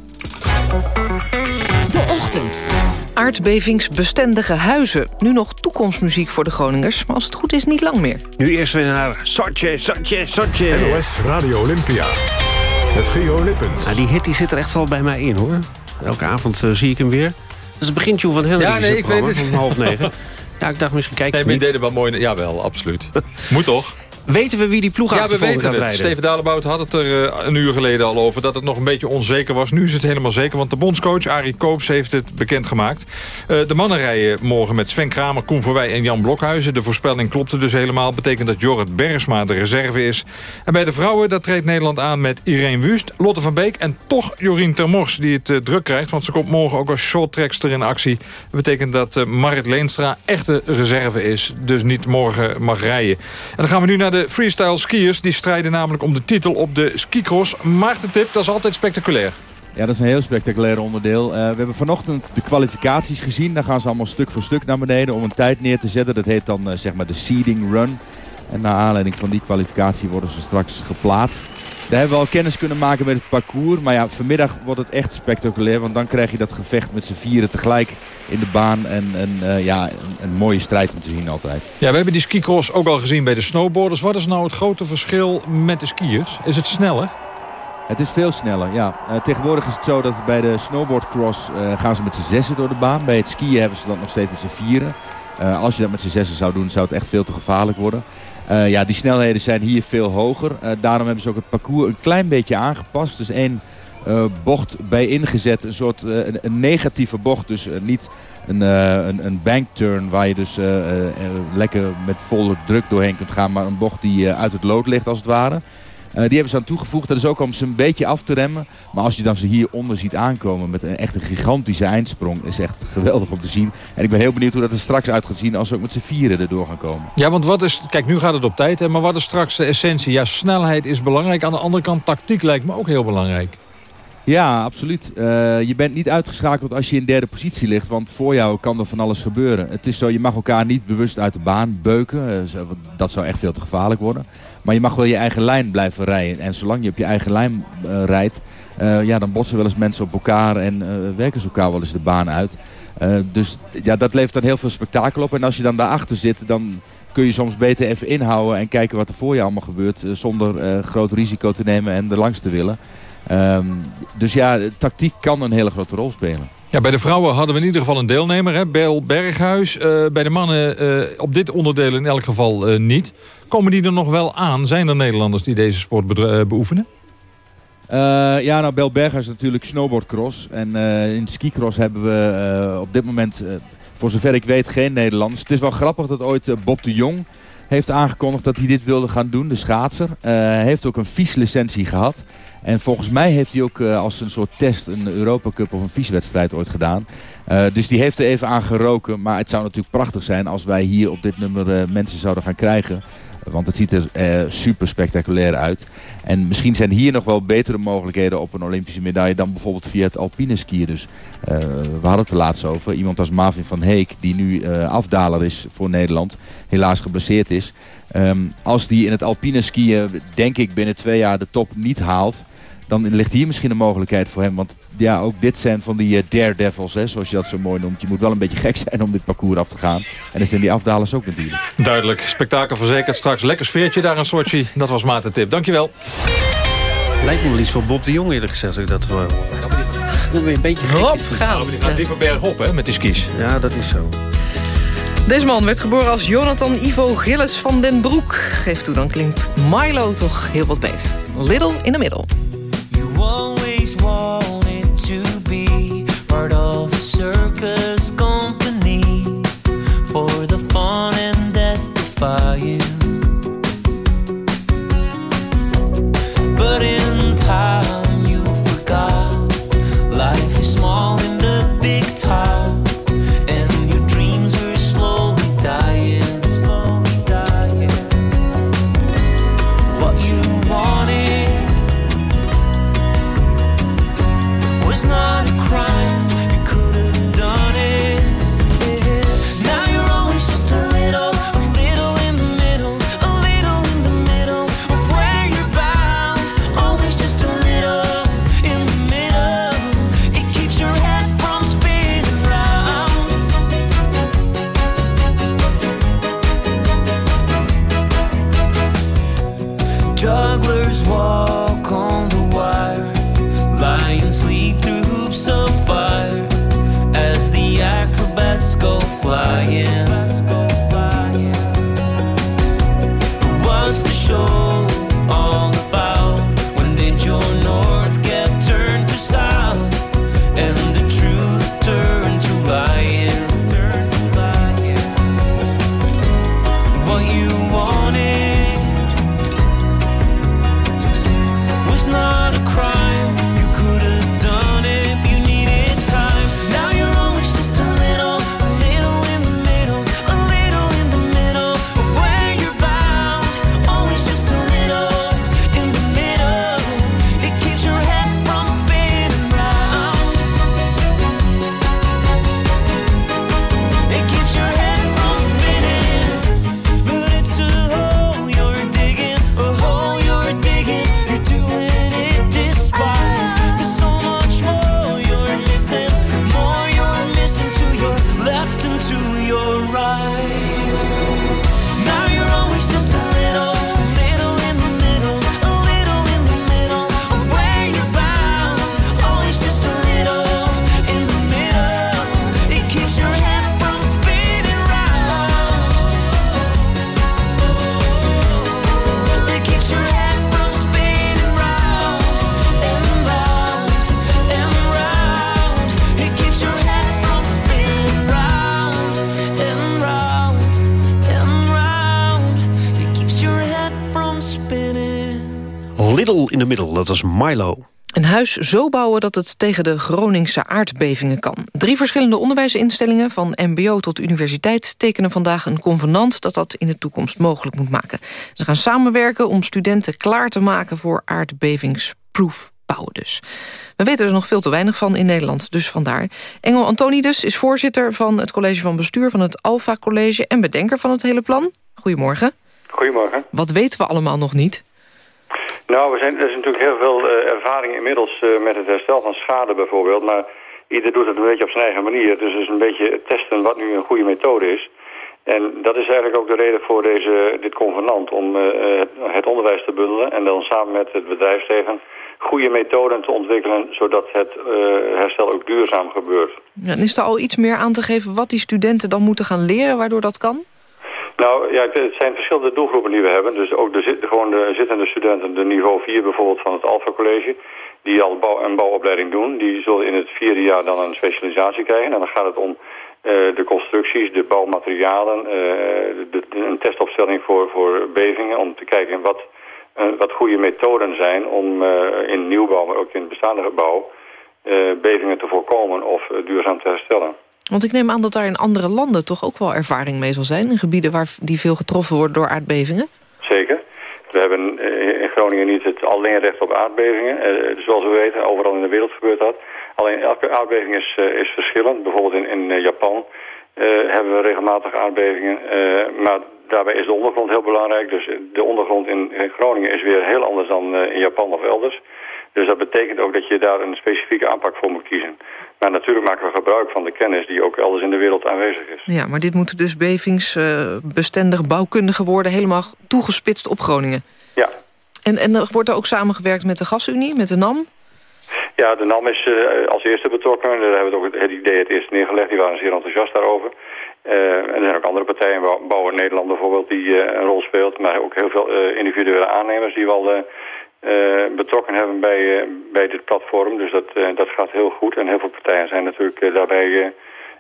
Aardbevingsbestendige huizen. Nu nog toekomstmuziek voor de Groningers, maar als het goed is niet lang meer. Nu eerst weer naar Sochi, Sochi, Sochi. NOS Radio Olympia. Met Geo Lippens. Nou, die hit die zit er echt wel bij mij in, hoor. Elke avond eh, zie ik hem weer. Dat is het begintje van Henry. Ja, nee, ik weet het. Om half negen. Ja, ik dacht misschien kijk Nee, ik maar je deed het wel mooi. Jawel, absoluut. Moet toch? Weten we wie die ploeg Ja, we weten gaat het. rijden? Steven Dalebout had het er eh, een uur geleden al over... dat het nog een beetje onzeker was. Nu is het helemaal zeker, want de bondscoach Arie Koops heeft het bekendgemaakt. Eh de mannen rijden morgen met Sven Kramer, Koen Verwij en Jan Blokhuizen. De voorspelling klopte dus helemaal. Betekent dat Jorrit Bergsma de reserve is. En bij de vrouwen, dat treedt Nederland aan met Irene Wust, Lotte van Beek... en toch Jorien Termors, die het eh, druk krijgt. Want ze komt morgen ook als shorttrackster in actie. Dat betekent dat Marit Leenstra echte reserve is. Dus niet morgen mag rijden. En dan gaan we nu naar de freestyle skiers. Die strijden namelijk om de titel op de skicross. Maarten Tip, dat is altijd spectaculair. Ja, dat is een heel spectaculair onderdeel. Eh, we hebben vanochtend de kwalificaties gezien. Daar gaan ze allemaal stuk voor stuk naar beneden om een tijd neer te zetten. Dat heet dan eh, zeg maar de seeding run. En naar aanleiding van die kwalificatie worden ze straks geplaatst. Daar hebben we al kennis kunnen maken met het parcours. Maar ja, vanmiddag wordt het echt spectaculair. Want dan krijg je dat gevecht met z'n vieren tegelijk in de baan. En, en eh, ja, een, een mooie strijd om te zien altijd. Ja, we hebben die skicross ook al gezien bij de snowboarders. Wat is nou het grote verschil met de skiers? Is het sneller? Het is veel sneller, ja. Eh, tegenwoordig is het zo dat bij de snowboardcross eh, gaan ze met z'n zessen door de baan. Bij het skiën hebben ze dat nog steeds met z'n vieren. Eh, als je dat met z'n zessen zou doen, zou het echt veel te gevaarlijk worden. Eh, ja, die snelheden zijn hier veel hoger. Eh, daarom hebben ze ook het parcours een klein beetje aangepast. Dus één bocht bij ingezet, een soort een, een negatieve bocht. Dus niet een, een, een bankturn waar je dus lekker met volle druk doorheen kunt gaan. Maar een bocht die uit het lood ligt als het ware. Eh, die hebben ze aan toegevoegd. Dat is ook om ze een beetje af te remmen. Maar als je dan ze hieronder ziet aankomen met een echt een gigantische eindsprong. Is echt geweldig om te zien. En ik ben heel benieuwd hoe dat er straks uit gaat zien als we ook met z'n vieren erdoor gaan komen. Ja, want wat is... Kijk, nu gaat het op tijd, hè, maar wat is straks de essentie? Ja, snelheid is belangrijk. Aan de andere kant, tactiek lijkt me ook heel belangrijk. Ja, absoluut. Eh, je bent niet uitgeschakeld als je in derde positie ligt. Want voor jou kan er van alles gebeuren. Het is zo, je mag elkaar niet bewust uit de baan beuken. Eh, dat zou echt veel te gevaarlijk worden. Maar je mag wel je eigen lijn blijven rijden. En zolang je op je eigen lijn eh, rijdt... eh, ja, dan botsen wel eens mensen op elkaar en eh, werken ze elkaar wel eens de baan uit. Dus ja, dat levert dan heel veel spektakel op. En als je dan daarachter zit, dan kun je soms beter even inhouden... en kijken wat er voor je allemaal gebeurt... zonder groot risico te nemen en er langs te willen. Ehm, dus ja, tactiek kan een hele grote rol spelen. Ja, bij de vrouwen hadden we in ieder geval een deelnemer, hè, Bel Berghuis. Eh, bij de mannen eh, op dit onderdeel in elk geval eh, niet. Komen die er nog wel aan? Zijn er Nederlanders die deze sport beoefenen? Ja, nou, Belberga is natuurlijk snowboardcross. En in skicross hebben we op dit moment, voor zover ik weet, geen Nederlanders. Het is wel grappig dat ooit Bob de Jong heeft aangekondigd dat hij dit wilde gaan doen, de schaatser. Eh, Hij heeft ook een FIS-licentie gehad. En volgens mij heeft hij ook eh, als een soort test een Europa Cup of een FIS-wedstrijd ooit gedaan. Eh, dus die heeft er even aan geroken. Maar het zou natuurlijk prachtig zijn als wij hier op dit nummer mensen zouden gaan krijgen. Want het ziet er eh, super spectaculair uit. En misschien zijn hier nog wel betere mogelijkheden op een Olympische medaille dan bijvoorbeeld via het alpine skiën. Dus eh, we hadden het er laatst over. Iemand als Marvin van Heek, die nu eh, afdaler is voor Nederland, helaas geblesseerd is. Ehm, als die in het alpine skiën, denk ik, binnen twee jaar de top niet haalt. Dan ligt hier misschien een mogelijkheid voor hem. Want ja, ook dit zijn van die eh, daredevils, hè, zoals je dat zo mooi noemt. Je moet wel een beetje gek zijn om dit parcours af te gaan. En dat zijn die afdalers ook natuurlijk. Duidelijk. Spektakel verzekerd. Straks lekker sfeertje daar in Sochi. Dat was Maarten Tip. Dankjewel. Lijkt me wel iets voor Bob de Jong eerlijk gezegd. als ik Dat, uh, dan ben je een beetje gek. Rob gaan. Die gaat liever bergop hè, met die skis. Ja, dat is zo. Deze man werd geboren als Jonathan Ivo Gilles van den Broek. Geef toe, dan klinkt Milo toch heel wat beter. Little in the middle. For the fun and death fire Jugglers walk on the wire, lions sleep through hoops of fire as the acrobats go flying. What's the show in the middle, dat was Milo. Een huis zo bouwen dat het tegen de Groningse aardbevingen kan. Drie verschillende onderwijsinstellingen, van mbo tot universiteit... tekenen vandaag een convenant dat dat in de toekomst mogelijk moet maken. Ze gaan samenwerken om studenten klaar te maken voor aardbevingsproof bouwen dus. We weten er nog veel te weinig van in Nederland, dus vandaar. Engel Antonides is voorzitter van het college van bestuur... van het Alpha College en bedenker van het hele plan. Goedemorgen. Goedemorgen. Wat weten we allemaal nog niet? Nou, we zijn, er is natuurlijk heel veel eh, ervaring inmiddels eh, met het herstel van schade bijvoorbeeld. Maar ieder doet het een beetje op zijn eigen manier. Dus het is een beetje testen wat nu een goede methode is. En dat is eigenlijk ook de reden voor deze, dit convenant. Om eh, het, onderwijs te bundelen en dan samen met het bedrijfsleven goede methoden te ontwikkelen. Zodat het herstel ook duurzaam gebeurt. En is er al iets meer aan te geven wat die studenten dan moeten gaan leren... waardoor dat kan? Nou ja, het zijn verschillende doelgroepen die we hebben. Dus ook de, gewoon de zittende studenten, de niveau 4 bijvoorbeeld van het Alpha College, die al bouw, een bouwopleiding doen, die zullen in het vierde jaar dan een specialisatie krijgen. En dan gaat het om eh, de constructies, de bouwmaterialen, eh, de, een testopstelling voor, voor bevingen, om te kijken wat, eh, wat goede methoden zijn om in nieuwbouw, maar ook in bestaande gebouw, bevingen te voorkomen of duurzaam te herstellen. Want ik neem aan dat daar in andere landen toch ook wel ervaring mee zal zijn... in gebieden waar die veel getroffen worden door aardbevingen? Zeker. We hebben eh, in Groningen niet het alleen recht op aardbevingen. Eh, zoals we weten, overal in de wereld gebeurt dat. Alleen elke aardbeving is, eh, is verschillend. Bijvoorbeeld in, in Japan hebben we regelmatig aardbevingen. Maar daarbij is de ondergrond heel belangrijk. Dus de ondergrond in, in Groningen is weer heel anders dan in Japan of elders. Dus dat betekent ook dat je daar een specifieke aanpak voor moet kiezen. Maar natuurlijk maken we gebruik van de kennis die ook elders in de wereld aanwezig is. Ja, maar dit moet dus bevingsbestendig bouwkundige worden... helemaal toegespitst op Groningen. Ja. En, en wordt er ook samengewerkt met de Gasunie, met de NAM? Ja, de NAM is eh, als eerste betrokken. Daar hebben we ook het, het idee het eerst neergelegd. Die waren zeer enthousiast daarover. Eh, en er zijn ook andere partijen, Bouw- Bouwen Nederland bijvoorbeeld, die eh, een rol speelt. Maar ook heel veel individuele aannemers die wel betrokken hebben bij, eh, bij dit platform. Dus dat, eh, dat gaat heel goed. En heel veel partijen zijn natuurlijk eh, daarbij eh,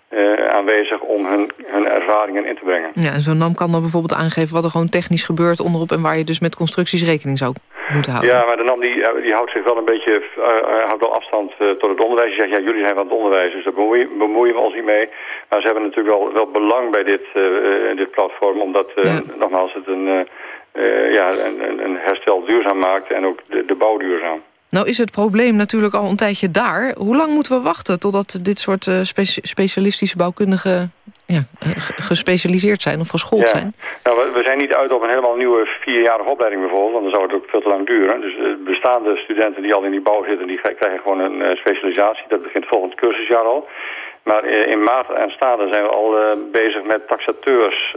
eh, aanwezig om hun, hun ervaringen in te brengen. Ja, en zo'n NAM kan dan bijvoorbeeld aangeven wat er gewoon technisch gebeurt onderop... en waar je dus met constructies rekening zou moeten houden. Ja, maar de NAM die, eh, die houdt zich wel een beetje eh, eh, houdt wel afstand eh, tot het onderwijs. Die zegt, ja, jullie zijn van het onderwijs, dus daar bemoeien, bemoeien we ons niet mee. Maar ze hebben natuurlijk wel, wel belang bij dit, eh, eh, dit platform, omdat eh, nogmaals het een, eh, ja, een, een- een herstel duurzaam maakt en ook de, de bouw duurzaam. Nou is het probleem natuurlijk al een tijdje daar. Hoe lang moeten we wachten totdat dit soort eh, spe- specialistische bouwkundigen... Ja, eh, ge- gespecialiseerd zijn of geschoold zijn? Nou, we, we zijn niet uit op een helemaal nieuwe vierjarige opleiding bijvoorbeeld, want dan zou het ook veel te lang duren. Dus bestaande studenten die al in die bouw zitten, die krijgen gewoon een specialisatie. Dat begint volgend cursusjaar al. Maar in maart aanstaande zijn we al bezig met taxateurs.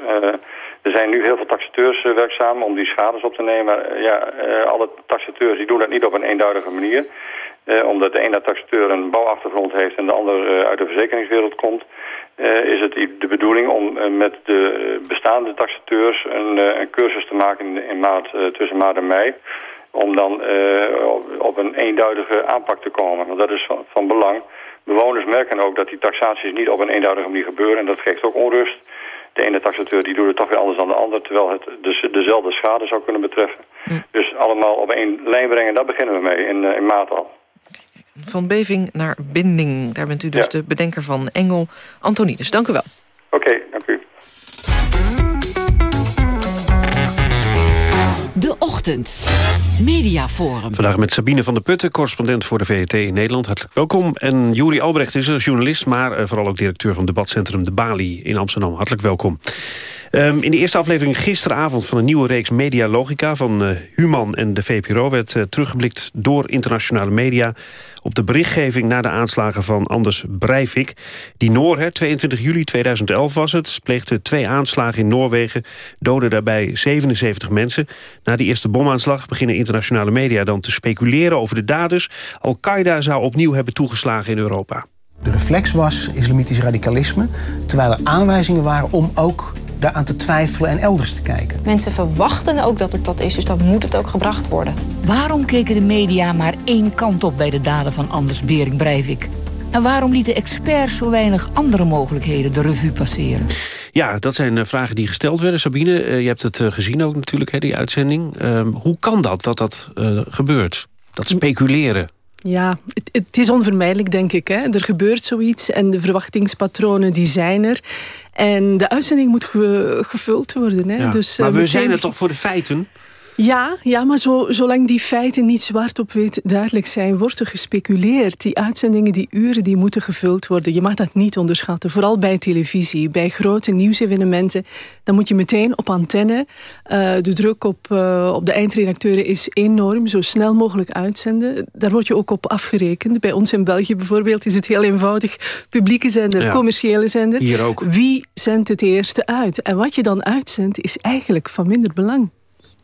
Er zijn nu heel veel taxateurs eh, werkzaam om die schades op te nemen. Eh, ja, eh, alle taxateurs die doen dat niet op een eenduidige manier. Omdat de ene taxateur een bouwachtergrond heeft en de ander uit de verzekeringswereld komt. is het de bedoeling om met de bestaande taxateurs een, een cursus te maken in, maart, tussen maart en mei. Om dan op, op een eenduidige aanpak te komen. Want dat is van, van belang. Bewoners merken ook dat die taxaties niet op een eenduidige manier gebeuren. En dat geeft ook onrust. De ene taxateur die doet het toch weer anders dan de ander. Terwijl het dus dezelfde schade zou kunnen betreffen. Dus allemaal op één lijn brengen, daar beginnen we mee in, eh, in maart al. Van beving naar binding. Daar bent u dus de bedenker van Engel Antonides. Dank u wel. Oké, dank u. Ochtend. Vandaag met Sabine van der Putten, correspondent voor de VRT in Nederland. Hartelijk welkom. En Juri Albrecht is een journalist, maar eh, vooral ook directeur van debatcentrum De Bali in Amsterdam. Hartelijk welkom. Ehm, in de eerste aflevering gisteravond van een nieuwe reeks Media Logica... van eh, Human en de VPRO werd eh, teruggeblikt door internationale media... op de berichtgeving na de aanslagen van Anders Breivik. Die Noor, hè, 22 juli 2011 was het, pleegde twee aanslagen in Noorwegen... doodde daarbij 77 mensen. Na die eerste bomaanslag beginnen internationale media dan te speculeren over de daders. Al-Qaeda zou opnieuw hebben toegeslagen in Europa. De reflex was islamitisch radicalisme, terwijl er aanwijzingen waren om ook daaraan te twijfelen en elders te kijken. Mensen verwachten ook dat het dat is, dus dan moet het ook gebracht worden. Waarom keken de media maar één kant op bij de daden van Anders Bering Breivik? En waarom lieten experts zo weinig andere mogelijkheden de revue passeren? Ja, dat zijn eh, vragen die gesteld werden. Sabine, eh, je hebt het eh, gezien ook natuurlijk, hè, die uitzending. Ehm, hoe kan dat, dat dat eh, gebeurt? Dat speculeren. Ja, het, het is onvermijdelijk, denk ik. Hè. Er gebeurt zoiets en de verwachtingspatronen die zijn er. En de uitzending moet ge- gevuld worden. Hè. Ja. Dus, eh, maar we zijn er toch voor de feiten? Ja, ja maar zo, zolang die feiten niet zwart op wit duidelijk zijn, wordt er gespeculeerd. Die uitzendingen, die uren, die moeten gevuld worden. Je mag dat niet onderschatten. Vooral bij televisie, bij grote nieuwsevenementen. Dan moet je meteen op antenne. Eh, de druk op, eh, op de eindredacteuren is enorm. Zo snel mogelijk uitzenden. Daar word je ook op afgerekend. Bij ons in België bijvoorbeeld is het heel eenvoudig. Publieke zender, Ja. commerciële zender. Hier ook. Wie zendt het eerste uit? En wat je dan uitzendt is eigenlijk van minder belang.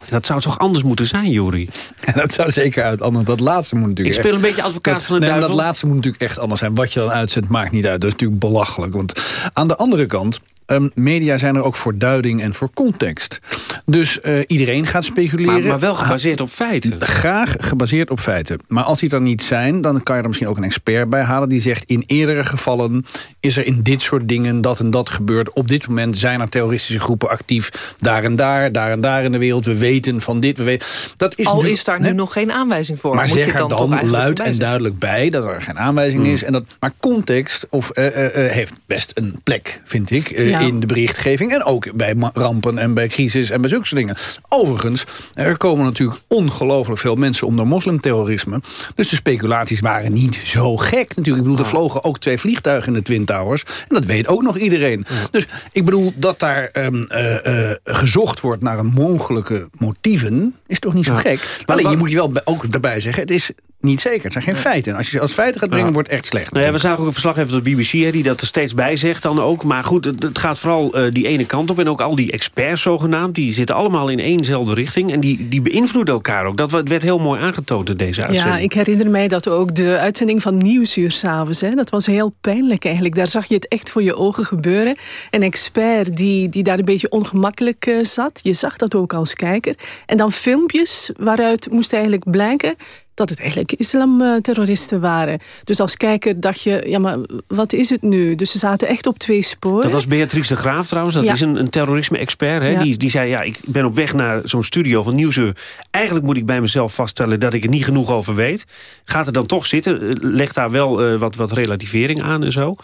Dat zou toch anders moeten zijn, Juri? Ja, dat zou zeker uit. Anders, dat laatste moet natuurlijk Ik speel echt- een beetje advocaat dat, van de nee, duivel. Dat laatste moet natuurlijk echt anders zijn. Wat je dan uitzendt maakt niet uit. Dat is natuurlijk belachelijk. Want aan de andere kant... ehm, media zijn er ook voor duiding en voor context. Dus eh, iedereen gaat speculeren. Maar, maar wel gebaseerd op feiten. Graag gebaseerd op feiten. Maar als die er niet zijn, dan kan je er misschien ook een expert bij halen... die zegt, in eerdere gevallen is er in dit soort dingen dat en dat gebeurd. Op dit moment zijn er terroristische groepen actief. Daar en daar, daar en daar in de wereld. We weten van dit, we weten... Dat is Al is daar nu nog geen aanwijzing voor. maar Moet zeg je er dan, toch dan luid en duidelijk bij dat er geen aanwijzing Hmm. is. En dat, maar context of, eh, eh, eh, heeft best een plek, vind ik, eh, Ja. in de berichtgeving. En ook bij rampen en bij crisis en bij zulke dingen. Overigens, er komen natuurlijk ongelooflijk veel mensen om door moslimterrorisme. Dus de speculaties waren niet zo gek natuurlijk. Ik bedoel, er vlogen ook twee vliegtuigen in de Twin Towers. En dat weet ook nog iedereen. Dus ik bedoel, dat daar ehm, eh, eh, gezocht wordt naar een mogelijke motieven... is toch niet zo Ja. gek. Maar Alleen, je moet je wel ook daarbij zeggen... het is niet zeker. Het zijn geen feiten. Als je ze als feiten gaat brengen, Ja. wordt het echt slecht. Nou ja, we zagen ook een verslaggever van de BBC hè, die dat er steeds bij zegt dan ook. Maar goed, het, het gaat vooral eh, die ene kant op. En ook al die experts zogenaamd, die zitten allemaal in éénzelfde richting. En die, die beïnvloeden elkaar ook. Dat werd heel mooi aangetoond in deze uitzending. Ja, ik herinner mij dat ook de uitzending van Nieuwsuur s'avonds. Dat was heel pijnlijk eigenlijk. Daar zag je het echt voor je ogen gebeuren. Een expert die, die daar een beetje ongemakkelijk eh, zat. Je zag dat ook als kijker. En dan filmpjes waaruit moest eigenlijk blijken dat het eigenlijk islamterroristen waren. Dus als kijker dacht je, ja maar wat is het nu? Dus ze zaten echt op twee sporen. Dat was Beatrice de Graaf trouwens. Dat Ja. is een, een terrorisme-expert. Ja. Die, die zei, ja, ik ben op weg naar zo'n studio van Nieuwsuur. Eigenlijk moet ik bij mezelf vaststellen dat ik er niet genoeg over weet. Gaat er dan toch zitten. Eh, Leg daar wel eh, wat, wat relativering aan en zo.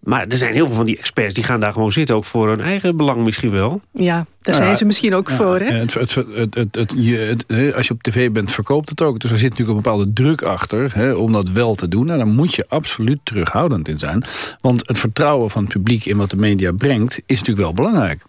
Maar er zijn heel veel van die experts die gaan daar gewoon zitten. Ook voor hun eigen belang misschien wel. Ja, daar Ja, zijn ze misschien ook ja, voor. Hè? Het, het, het, het, het- je, als je op tv bent, verkoopt het ook. Dus er zit natuurlijk een bepaalde druk achter hè, om dat wel te doen. En daar moet je absoluut terughoudend in zijn. Want het vertrouwen van het publiek in wat de media brengt... is natuurlijk wel belangrijk.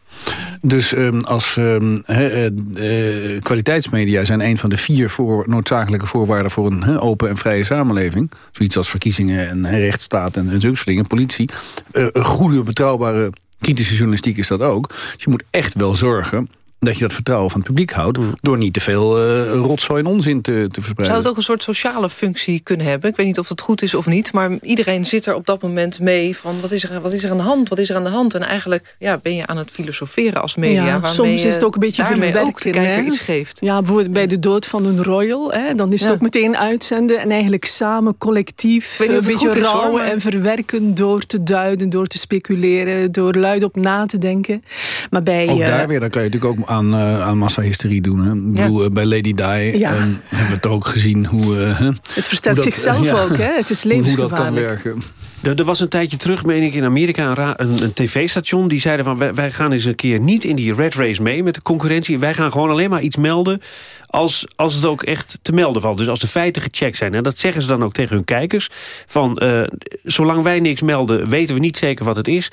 Dus ehm, als ehm, eh, eh, kwaliteitsmedia zijn een van de vier voor, noodzakelijke voorwaarden... voor een open en vrije samenleving. Zoiets als verkiezingen en rechtsstaat en, en zulke dingen. Politie. Eh, een goede, betrouwbare kritische journalistiek is dat ook. Dus je moet echt wel zorgen dat je dat vertrouwen van het publiek houdt... door niet te veel eh, rotzooi en onzin te, te verspreiden. Zou het ook een soort sociale functie kunnen hebben? Ik weet niet of het goed is of niet, maar iedereen zit er op dat moment mee van wat is er, wat is er aan de hand, wat is er aan de hand? En eigenlijk ja, ben je aan het filosoferen als media. Ja, waarmee soms is het ook een beetje daarmee verwerken. ook de kijker hè? iets geeft. Ja, bijvoorbeeld bij de dood van een royal. Hè, dan is het Ja. ook meteen uitzenden. En eigenlijk samen, collectief, weet niet een beetje rouwen maar- en verwerken... door te duiden, door te speculeren, door luid op na te denken. Maar bij... Ook eh, daar weer, dan kan je natuurlijk ook aan, eh, aan massahysterie doen. Hè. Bedoel, eh, bij Lady Di Ja. eh, hebben we het ook gezien hoe... eh, hè, Het versterkt hoe dat, zichzelf ja, ook, hè? Het is Hoe dat kan levensgevaarlijk. werken. Er, er was een tijdje terug, meen ik, in Amerika een, een, een tv-station... die zeiden van, wij, wij gaan eens een keer niet in die red race mee met de concurrentie. Wij gaan gewoon alleen maar iets melden als, als het ook echt te melden valt. Dus als de feiten gecheckt zijn. En dat zeggen ze dan ook tegen hun kijkers. Van, eh, zolang wij niks melden, weten we niet zeker wat het is...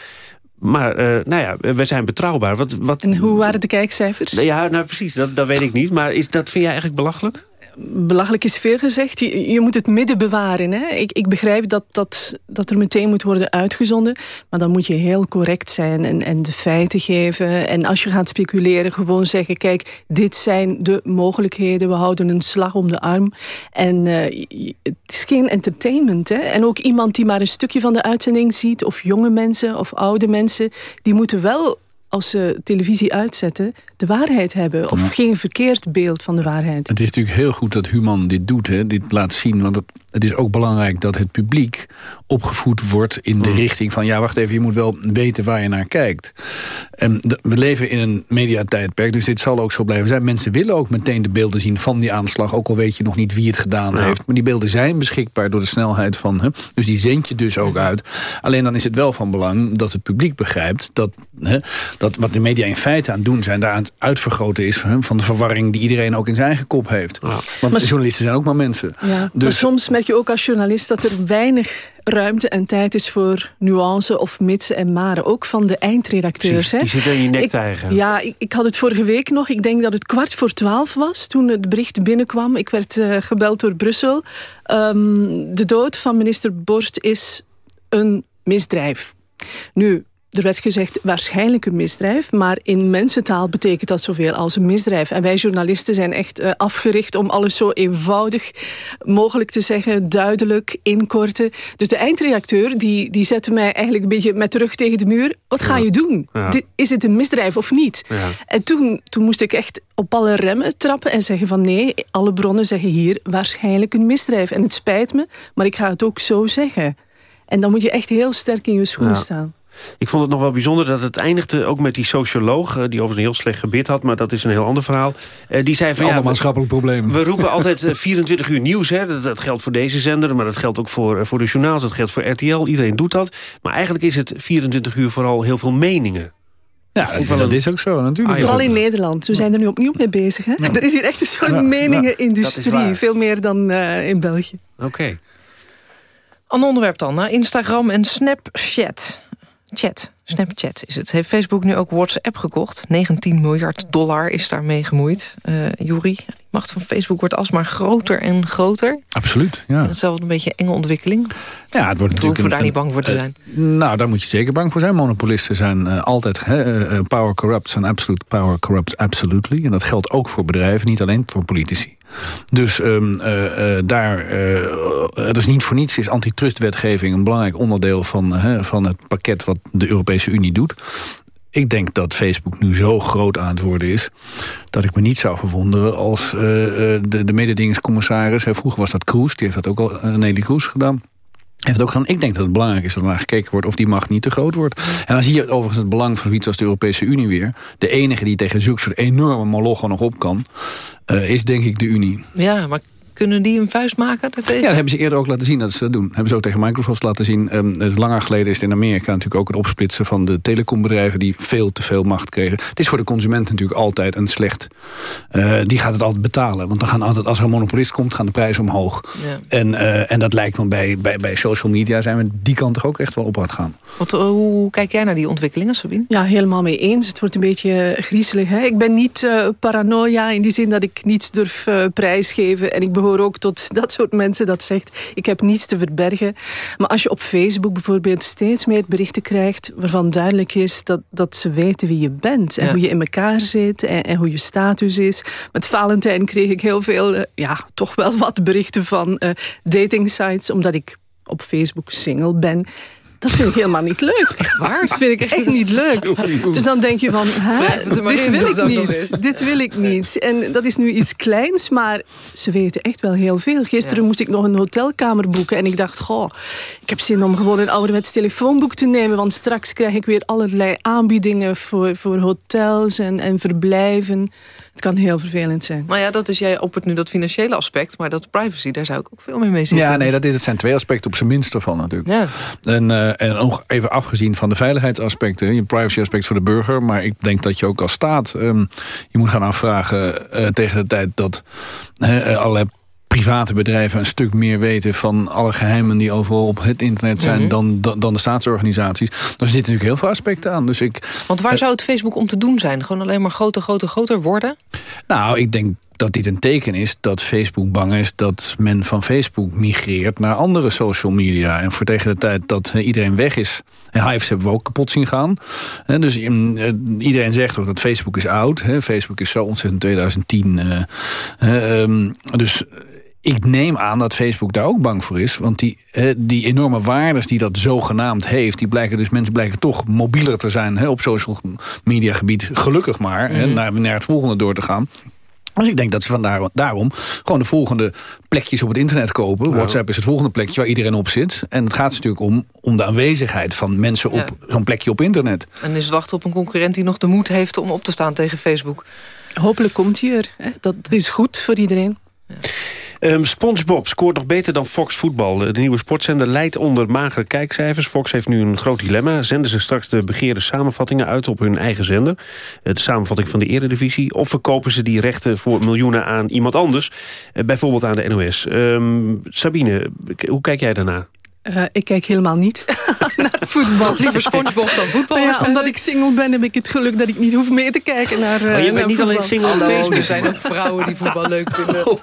Maar eh, nou ja, we zijn betrouwbaar. Wat, wat, En hoe waren de kijkcijfers? Ja, nou precies, dat, dat weet ik niet. Maar is, dat vind jij eigenlijk belachelijk? Belachelijk is veel gezegd. Je, je moet het midden bewaren. Hè? Ik, ik begrijp dat, dat, dat er meteen moet worden uitgezonden. Maar dan moet je heel correct zijn en, en de feiten geven. En als je gaat speculeren, gewoon zeggen... kijk, dit zijn de mogelijkheden. We houden een slag om de arm. En eh, het is geen entertainment. Hè? En ook iemand die maar een stukje van de uitzending ziet... of jonge mensen of oude mensen... die moeten wel als ze televisie uitzetten, de waarheid hebben. Of geen verkeerd beeld van de waarheid. Het is natuurlijk heel goed dat Human dit doet, hè, dit laat zien. Want het, het is ook belangrijk dat het publiek opgevoed wordt in de richting van... ja, wacht even, je moet wel weten waar je naar kijkt. En de- we leven in een mediatijdperk, dus dit zal ook zo blijven zijn. Mensen willen ook meteen de beelden zien van die aanslag... ook al weet je nog niet wie het gedaan heeft. Maar die beelden zijn beschikbaar door de snelheid van... Hè, dus die zend je dus ook uit. Alleen dan is het wel van belang dat het publiek begrijpt... dat, hè, dat wat de media in feite aan het doen zijn... daar aan het uitvergroten is hè, van de verwarring... die iedereen ook in zijn eigen kop heeft. Want Maar- journalisten zijn ook maar mensen. Ja, maar Dus soms merk je ook als journalist dat er weinig ruimte en tijd is voor nuance of mitsen en maren. Ook van de eindredacteurs. Hè. die zitten in je nek Ik- te hijgen. Ja, ik, ik had het vorige week nog. Ik denk dat het kwart voor twaalf was toen het bericht binnenkwam. Ik werd eh, gebeld door Brussel. Ehm, de dood van minister Borst is een misdrijf. Nu, er werd gezegd waarschijnlijk een misdrijf, maar in mensentaal betekent dat zoveel als een misdrijf. En wij journalisten zijn echt eh, afgericht om alles zo eenvoudig mogelijk te zeggen, duidelijk, inkorten. Dus de eindredacteur die, die zette mij eigenlijk een beetje met de rug tegen de muur. Wat ga je doen? Ja. Is het een misdrijf of niet? Ja. En toen, toen moest ik echt op alle remmen trappen en zeggen van nee, alle bronnen zeggen hier waarschijnlijk een misdrijf. En het spijt me, maar ik ga het ook zo zeggen. En dan moet je echt heel sterk in je schoenen staan. Ik vond het nog wel bijzonder dat het eindigde ook met die socioloog... eh, die overigens een heel slecht gebit had, maar dat is een heel ander verhaal. Eh, die zei van Allemaal ja, we, maatschappelijk probleem. we roepen altijd eh, 24 uur nieuws. Hè. Dat, dat geldt voor deze zender, maar dat geldt ook voor, eh, voor de journaals. Dat geldt voor RTL, iedereen doet dat. Maar eigenlijk is het 24 uur vooral heel veel meningen. Ja, dat is ook zo, natuurlijk. Ah. Vooral in Nederland. We zijn er nu opnieuw mee bezig. Hè? Er is hier echt een soort Ja, meningenindustrie. Veel meer dan eh, in België. Oké. Ander onderwerp dan. hè? Instagram en Snapchat. Chat, Snapchat is het. Heeft Facebook nu ook WhatsApp gekocht? 19 miljard dollar is daarmee gemoeid. Uh, Juri, de macht van Facebook wordt alsmaar groter en groter. Absoluut, ja. Dat is wel een beetje een enge ontwikkeling. Ja, het wordt natuurlijk... hoeven daar niet bang voor te zijn. Uh, nou, daar moet je zeker bang voor zijn. Monopolisten zijn uh, altijd... Uh, power corrupts en absolute power corrupts absolutely. En dat geldt ook voor bedrijven, niet alleen voor politici. Dus um, uh, uh, daar, uh, het is niet voor niets, is antitrustwetgeving een belangrijk onderdeel van, van het pakket wat de Europese Unie doet. Ik denk dat Facebook nu zo groot aan het worden is... dat ik me niet zou verwonderen als de, de mededingingscommissaris... vroeger was dat Kroes, die heeft dat ook al, Nelly Kroes gedaan heeft ook gedaan. Ik denk dat het belangrijk is dat er naar gekeken wordt of die macht niet te groot wordt. En dan zie je overigens het belang van zoiets als de Europese Unie weer. De enige die tegen zulke soort enorme molochen nog op kan, uh, is denk ik de Unie. Ja, maar kunnen die een vuist maken daartegen? Ja, dat hebben ze eerder ook laten zien dat ze dat doen. hebben ze ook tegen Microsoft laten zien. Um, het langer geleden is het in Amerika natuurlijk ook het opsplitsen van de telecombedrijven die veel te veel macht kregen. Het is voor de consument natuurlijk altijd een slecht. Uh, die gaat het altijd betalen. Want dan gaan altijd, als er een monopolist komt, gaan de prijzen omhoog. Ja. En, uh, en dat lijkt me bij, bij, bij social media zijn we die kant toch ook echt wel op hard gaan. Wat, uh, hoe kijk jij naar die ontwikkelingen, Sabine? Ja, helemaal mee eens. Het wordt een beetje griezelig. Hè? Ik ben niet uh, paranoia in die zin dat ik niets durf uh, prijsgeven. En ik behoor ook tot dat soort mensen dat zegt... ik heb niets te verbergen. Maar als je op Facebook bijvoorbeeld steeds meer berichten krijgt... waarvan duidelijk is dat, dat ze weten wie je bent... en ja. hoe je in elkaar zit en, en, hoe je status is. Met Valentijn kreeg ik heel veel, uh, ja, toch wel wat berichten van uh, dating sites... omdat ik op Facebook single ben... Dat vind ik helemaal niet leuk. Echt waar? Dat vind ik echt niet leuk. Dus dan denk je van, dit wil ik niet. Dit wil ik niet. En dat is nu iets kleins, maar ze weten echt wel heel veel. Gisteren ja. moest ik nog een hotelkamer boeken. En ik dacht, goh, ik heb zin om gewoon een ouderwets telefoonboek te nemen. Want straks krijg ik weer allerlei aanbiedingen voor, voor hotels en, en verblijven. Het kan heel vervelend zijn. Maar ja, dat is jij op het nu dat financiële aspect. Maar dat privacy, daar zou ik ook veel meer mee zitten. Ja, nee, dat is, het zijn twee aspecten op zijn minst ervan natuurlijk. Ja. En, uh, en ook even afgezien van de veiligheidsaspecten. Je privacy aspect voor de burger. Maar ik denk dat je ook als staat... Um, je moet gaan afvragen uh, tegen de tijd dat uh, allerlei private bedrijven een stuk meer weten van alle geheimen die overal op het internet zijn mm -hmm. dan, dan de staatsorganisaties. Daar zitten natuurlijk heel veel aspecten aan. Dus ik, Want waar uh, zou het Facebook om te doen zijn? Gewoon alleen maar groter, groter, groter worden? Nou, ik denk dat dit een teken is dat Facebook bang is dat men van Facebook migreert naar andere social media. En voor tegen de tijd dat iedereen weg is. En Hives hebben we ook kapot zien gaan. Dus iedereen zegt ook dat Facebook is oud. Facebook is zo ontzettend 2010. Dus ik neem aan dat Facebook daar ook bang voor is. Want die, die enorme waardes die dat zogenaamd heeft... die blijken dus mensen blijken toch mobieler te zijn hè, op social media gebied. Gelukkig maar, hè, naar, naar het volgende door te gaan. Dus ik denk dat ze vandaar, daarom gewoon de volgende plekjes op het internet kopen. WhatsApp is het volgende plekje waar iedereen op zit. En het gaat natuurlijk om, om de aanwezigheid van mensen op ja. zo'n plekje op internet. En is het wachten op een concurrent die nog de moed heeft om op te staan tegen Facebook? Hopelijk komt hij er. Hè? Dat is goed voor iedereen. Ja. Um, SpongeBob scoort nog beter dan Fox Voetbal. De nieuwe sportzender leidt onder magere kijkcijfers. Fox heeft nu een groot dilemma. Zenden ze straks de begeerde samenvattingen uit op hun eigen zender? De samenvatting van de eredivisie. Of verkopen ze die rechten voor miljoenen aan iemand anders? Bijvoorbeeld aan de NOS. Um, Sabine, hoe kijk jij daarnaar? Uh, ik kijk helemaal niet naar voetbal. Liever Spongebob dan voetbal. Ja, omdat ik single ben heb ik het geluk dat ik niet hoef mee te kijken naar uh, oh, je bent niet voetbal. alleen single op Facebook. Er zijn ook vrouwen die voetbal leuk vinden. Oh.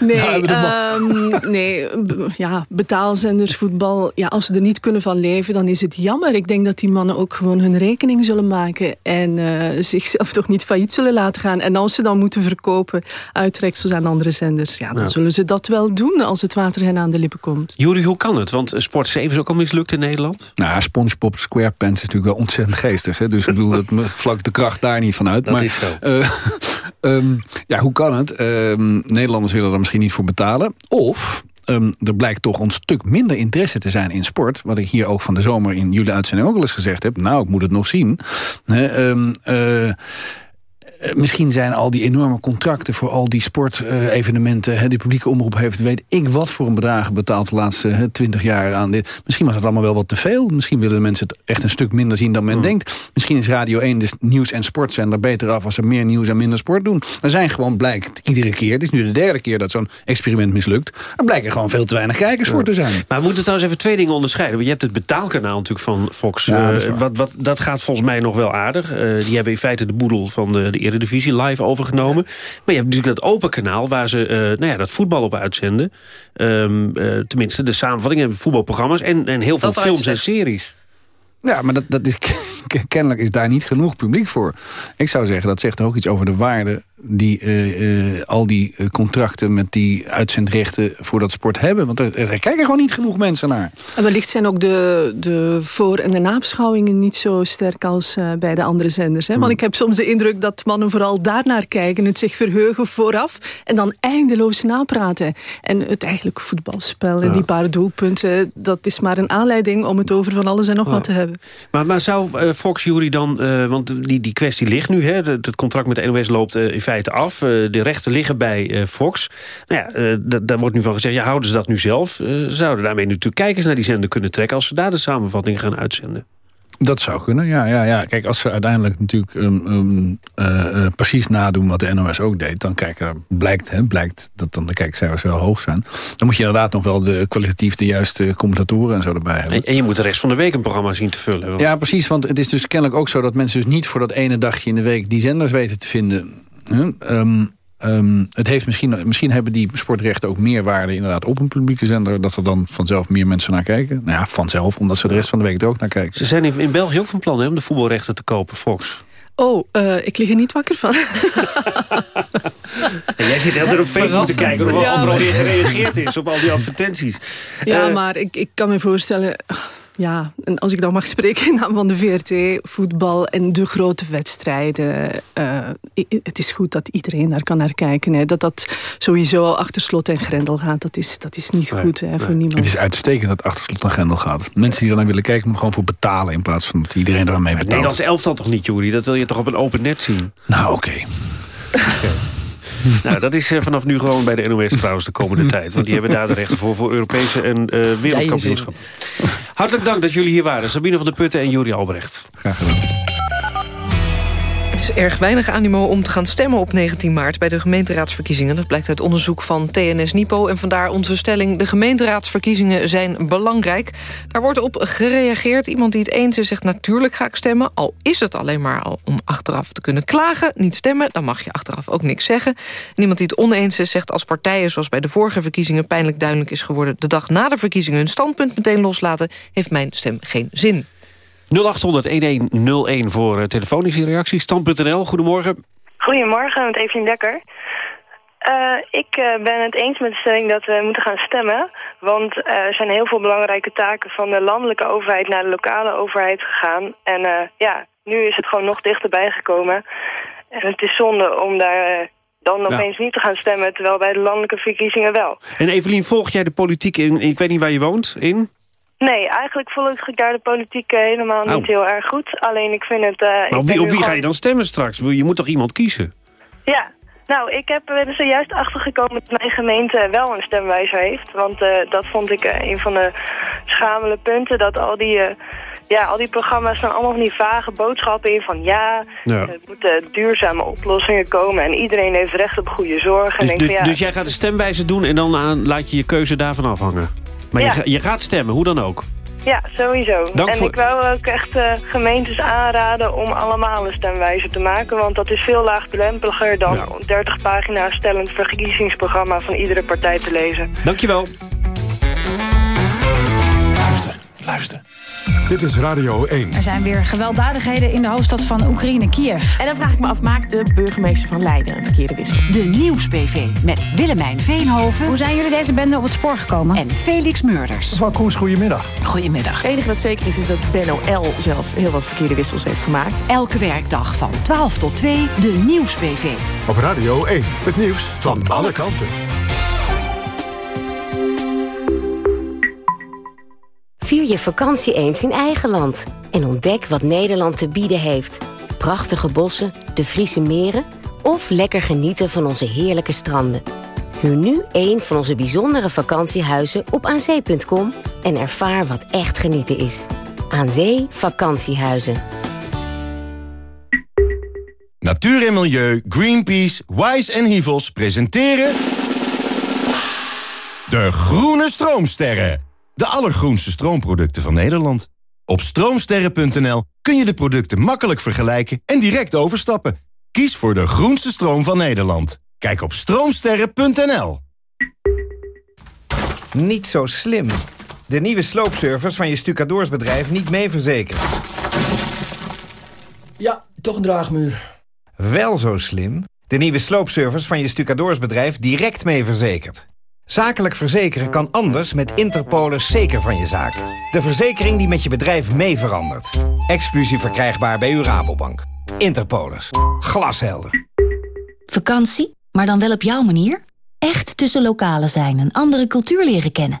Nee, um, nee ja, betaalzenders, voetbal. Ja, als ze er niet kunnen van leven, dan is het jammer. Ik denk dat die mannen ook gewoon hun rekening zullen maken. En uh, zichzelf toch niet failliet zullen laten gaan. En als ze dan moeten verkopen uittreksels aan andere zenders. Ja, dan ja. zullen ze dat wel doen als het water hen aan de lippen komt. Juri, hoe kan het? Want Sport 7 is ook al mislukt in Nederland. Nou, SpongeBob SquarePants is natuurlijk wel ontzettend geestig. Hè? Dus ik bedoel, dat vlak de kracht daar niet van uit. Dat maar, is zo. Uh, um, ja, hoe kan het? Um, Nederlanders willen er misschien niet voor betalen. Of Um, er blijkt toch een stuk minder interesse te zijn in sport. Wat ik hier ook van de zomer in jullie uitzending ook al eens gezegd heb. Nou, ik moet het nog zien. He, um, uh, eh, misschien zijn al die enorme contracten voor al die sportevenementen... Die publieke omroep heeft, weet ik wat voor een bedragen betaald de laatste twintig jaar aan dit. Misschien was het allemaal wel wat te veel. Misschien willen de mensen het echt een stuk minder zien dan men denkt. Misschien is Radio 1 de nieuws- en sportzender beter af als ze meer nieuws en minder sport doen. Er zijn gewoon, blijkt iedere keer, het is nu de derde keer dat zo'n experiment mislukt... er blijken gewoon veel te weinig kijkers voor te zijn. Maar we moeten trouwens even twee dingen onderscheiden. Want je hebt het betaalkanaal natuurlijk van Fox. Ja, dat Eh, wat, wat, dat gaat volgens mij nog wel aardig. Eh, die hebben in feite de boedel van de, de Eredivisie live overgenomen. Maar je hebt natuurlijk dat open kanaal waar ze eh, nou ja, dat voetbal op uitzenden. Ehm, eh, tenminste, de samenvattingen, voetbalprogramma's en, en heel veel Dat films en series. Ja, maar dat, dat is, kennelijk is daar niet genoeg publiek voor. Ik zou zeggen, dat zegt ook iets over de waarde... die eh, eh, al die eh, contracten met die uitzendrechten voor dat sport hebben. Want er, er kijken gewoon niet genoeg mensen naar. En wellicht zijn ook de, de voor- en de nabeschouwingen niet zo sterk als eh, bij de andere zenders. Hè? Want ik heb soms de indruk dat mannen vooral daarnaar kijken, het zich verheugen vooraf en dan eindeloos napraten. En het eigenlijke voetbalspel en Ja. die paar doelpunten, dat is maar een aanleiding om het over van alles en nog Ja. wat te hebben. Maar, maar zou Fox Jury dan, eh, want die, die kwestie ligt nu, hè, het, het contract met de NOS loopt eh, in feite af. Eh, de rechten liggen bij eh, Fox. Nou ja, eh, da- daar wordt nu van gezegd, ja, houden ze dat nu zelf? Eh, zouden daarmee natuurlijk kijkers naar die zender kunnen trekken als ze daar de samenvatting gaan uitzenden? Dat zou kunnen, ja. ja, ja. Kijk, als ze uiteindelijk natuurlijk um, um, uh, uh, precies nadoen wat de NOS ook deed... dan kijken, blijkt, hè, blijkt dat dan de kijkcijfers wel hoog zijn. Dan moet je inderdaad nog wel de kwalitatief de juiste commentatoren en zo erbij hebben. En, en je moet de rest van de week een programma zien te vullen. want- Ja, precies, want het is dus kennelijk ook zo... dat mensen dus niet voor dat ene dagje in de week die zenders weten te vinden. Ehm, ehm, het heeft misschien, misschien hebben die sportrechten ook meer waarde inderdaad op een publieke zender... dat er dan vanzelf meer mensen naar kijken. Nou ja, vanzelf, omdat ze de rest van de week er ook naar kijken. Ze zijn in, in België ook van plan hè, om de voetbalrechten te kopen, Fox. Oh, eh, ik lig er niet wakker van. En jij zit altijd op Facebook te kijken of er Ja, overal weer gereageerd is op al die advertenties. Ja, Eh, maar ik, ik kan me voorstellen... Ja, en als ik dan mag spreken in naam van de VRT, voetbal en de grote wedstrijden. eh, het is goed dat iedereen daar kan naar kijken. Hè. Dat dat sowieso achter slot en grendel gaat, dat is, dat is niet Nee, goed hè, voor nee. niemand. Het is uitstekend dat achterslot en grendel gaat. Mensen die dan naar willen kijken, moeten gewoon voor betalen... in plaats van dat iedereen daar mee Het betaalt. Nederlandse elftal toch niet, Jury? Dat wil je toch op een open net zien? Nou, oké. Nou, dat is eh, vanaf nu gewoon bij de NOS trouwens de komende tijd. Want die hebben daar de rechten voor, voor Europese en eh wereldkampioenschap. Hartelijk dank dat jullie hier waren. Sabine van der Putten en Juri Albrecht. Graag gedaan. Is erg weinig animo om te gaan stemmen op 19 maart... bij de gemeenteraadsverkiezingen. Dat blijkt uit onderzoek van TNS Nipo. En vandaar onze stelling, de gemeenteraadsverkiezingen zijn belangrijk. Daar wordt op gereageerd. Iemand die het eens is zegt, natuurlijk ga ik stemmen. Al is het alleen maar om achteraf te kunnen klagen. Niet stemmen, dan mag je achteraf ook niks zeggen. En iemand die het oneens is zegt, als partijen... zoals bij de vorige verkiezingen pijnlijk duidelijk is geworden... de dag na de verkiezingen hun standpunt meteen loslaten... heeft mijn stem geen zin. 0800-1101 voor eh, telefonische reacties. Stand.nl, goedemorgen. Goedemorgen, met Evelien Dekker. Eh, ik eh, ben het eens met de stelling dat we moeten gaan stemmen. Want er zijn heel veel belangrijke taken van de landelijke overheid naar de lokale overheid gegaan. En ja, nu is het gewoon nog dichterbij gekomen. En het is zonde om daar dan opeens niet te gaan stemmen... terwijl bij de landelijke verkiezingen wel. En Evelien, volg jij de politiek in, ik weet niet waar je woont, in? Nee, eigenlijk volg ik daar de politiek eh, helemaal Oh. niet heel erg goed. Alleen ik vind het... eh, Maar op wie, op wie ga je dan stemmen straks? Je moet toch iemand kiezen? Ja, nou, ik heb er zojuist achtergekomen dat mijn gemeente wel een stemwijzer heeft. Want eh, dat vond ik een van de schamele punten. Dat al die, ja, al die programma's staan allemaal van die vage boodschappen in van ja, Ja. er moeten duurzame oplossingen komen en iedereen heeft recht op goede zorg. En Dus, denk dus, ja, dus jij gaat de stemwijze doen en dan aan, laat je je keuze daarvan afhangen? Maar Ja. je, je gaat stemmen, hoe dan ook? ja, sowieso. Dank en voor- ik wou ook echt eh, gemeentes aanraden om allemaal een stemwijzer te maken. Want dat is veel laagdrempeliger dan 30 pagina's stellend verkiezingsprogramma van iedere partij te lezen. Dankjewel. Luister. Dit is Radio 1. Er zijn weer gewelddadigheden in de hoofdstad van Oekraïne, Kiev. En dan vraag ik me af, maakt de burgemeester van Leiden een verkeerde wissel? De Nieuws-PV met Willemijn Veenhoven. Hoe zijn jullie deze bende op het spoor gekomen? En Felix Murders. Mevrouw Kroes, goedemiddag. Goedemiddag. Het enige dat zeker is, is dat Benno L. zelf heel wat verkeerde wissels heeft gemaakt. Elke werkdag van 12 tot 2, de Nieuws-PV. Op Radio 1. Het nieuws van alle kanten. Vier je vakantie eens in eigen land. En ontdek wat Nederland te bieden heeft. prachtige bossen, de Friese meren... of lekker genieten van onze heerlijke stranden. Huur nu een van onze bijzondere vakantiehuizen op aanzee.com... en ervaar wat echt genieten is. Aan Zee Vakantiehuizen. Natuur en Milieu, Greenpeace, Wise en Hivels presenteren... De Groene Stroomsterren. De allergroenste stroomproducten van Nederland. Op stroomsterren.nl kun je de producten makkelijk vergelijken en direct overstappen. Kies voor de groenste stroom van Nederland. Kijk op stroomsterren.nl. Niet zo slim. De nieuwe sloopservice van je stucadoorsbedrijf niet mee verzekerd. Ja, toch een draagmuur. Wel zo slim. De nieuwe sloopservice van je stucadoorsbedrijf direct mee verzekerd. Zakelijk verzekeren kan anders met Interpolis zeker van je zaak. De verzekering die met je bedrijf mee verandert. Exclusief verkrijgbaar bij uw Rabobank. Interpolis. Glashelder. Vakantie, maar dan wel op jouw manier? Echt tussen lokalen zijn, een andere cultuur leren kennen.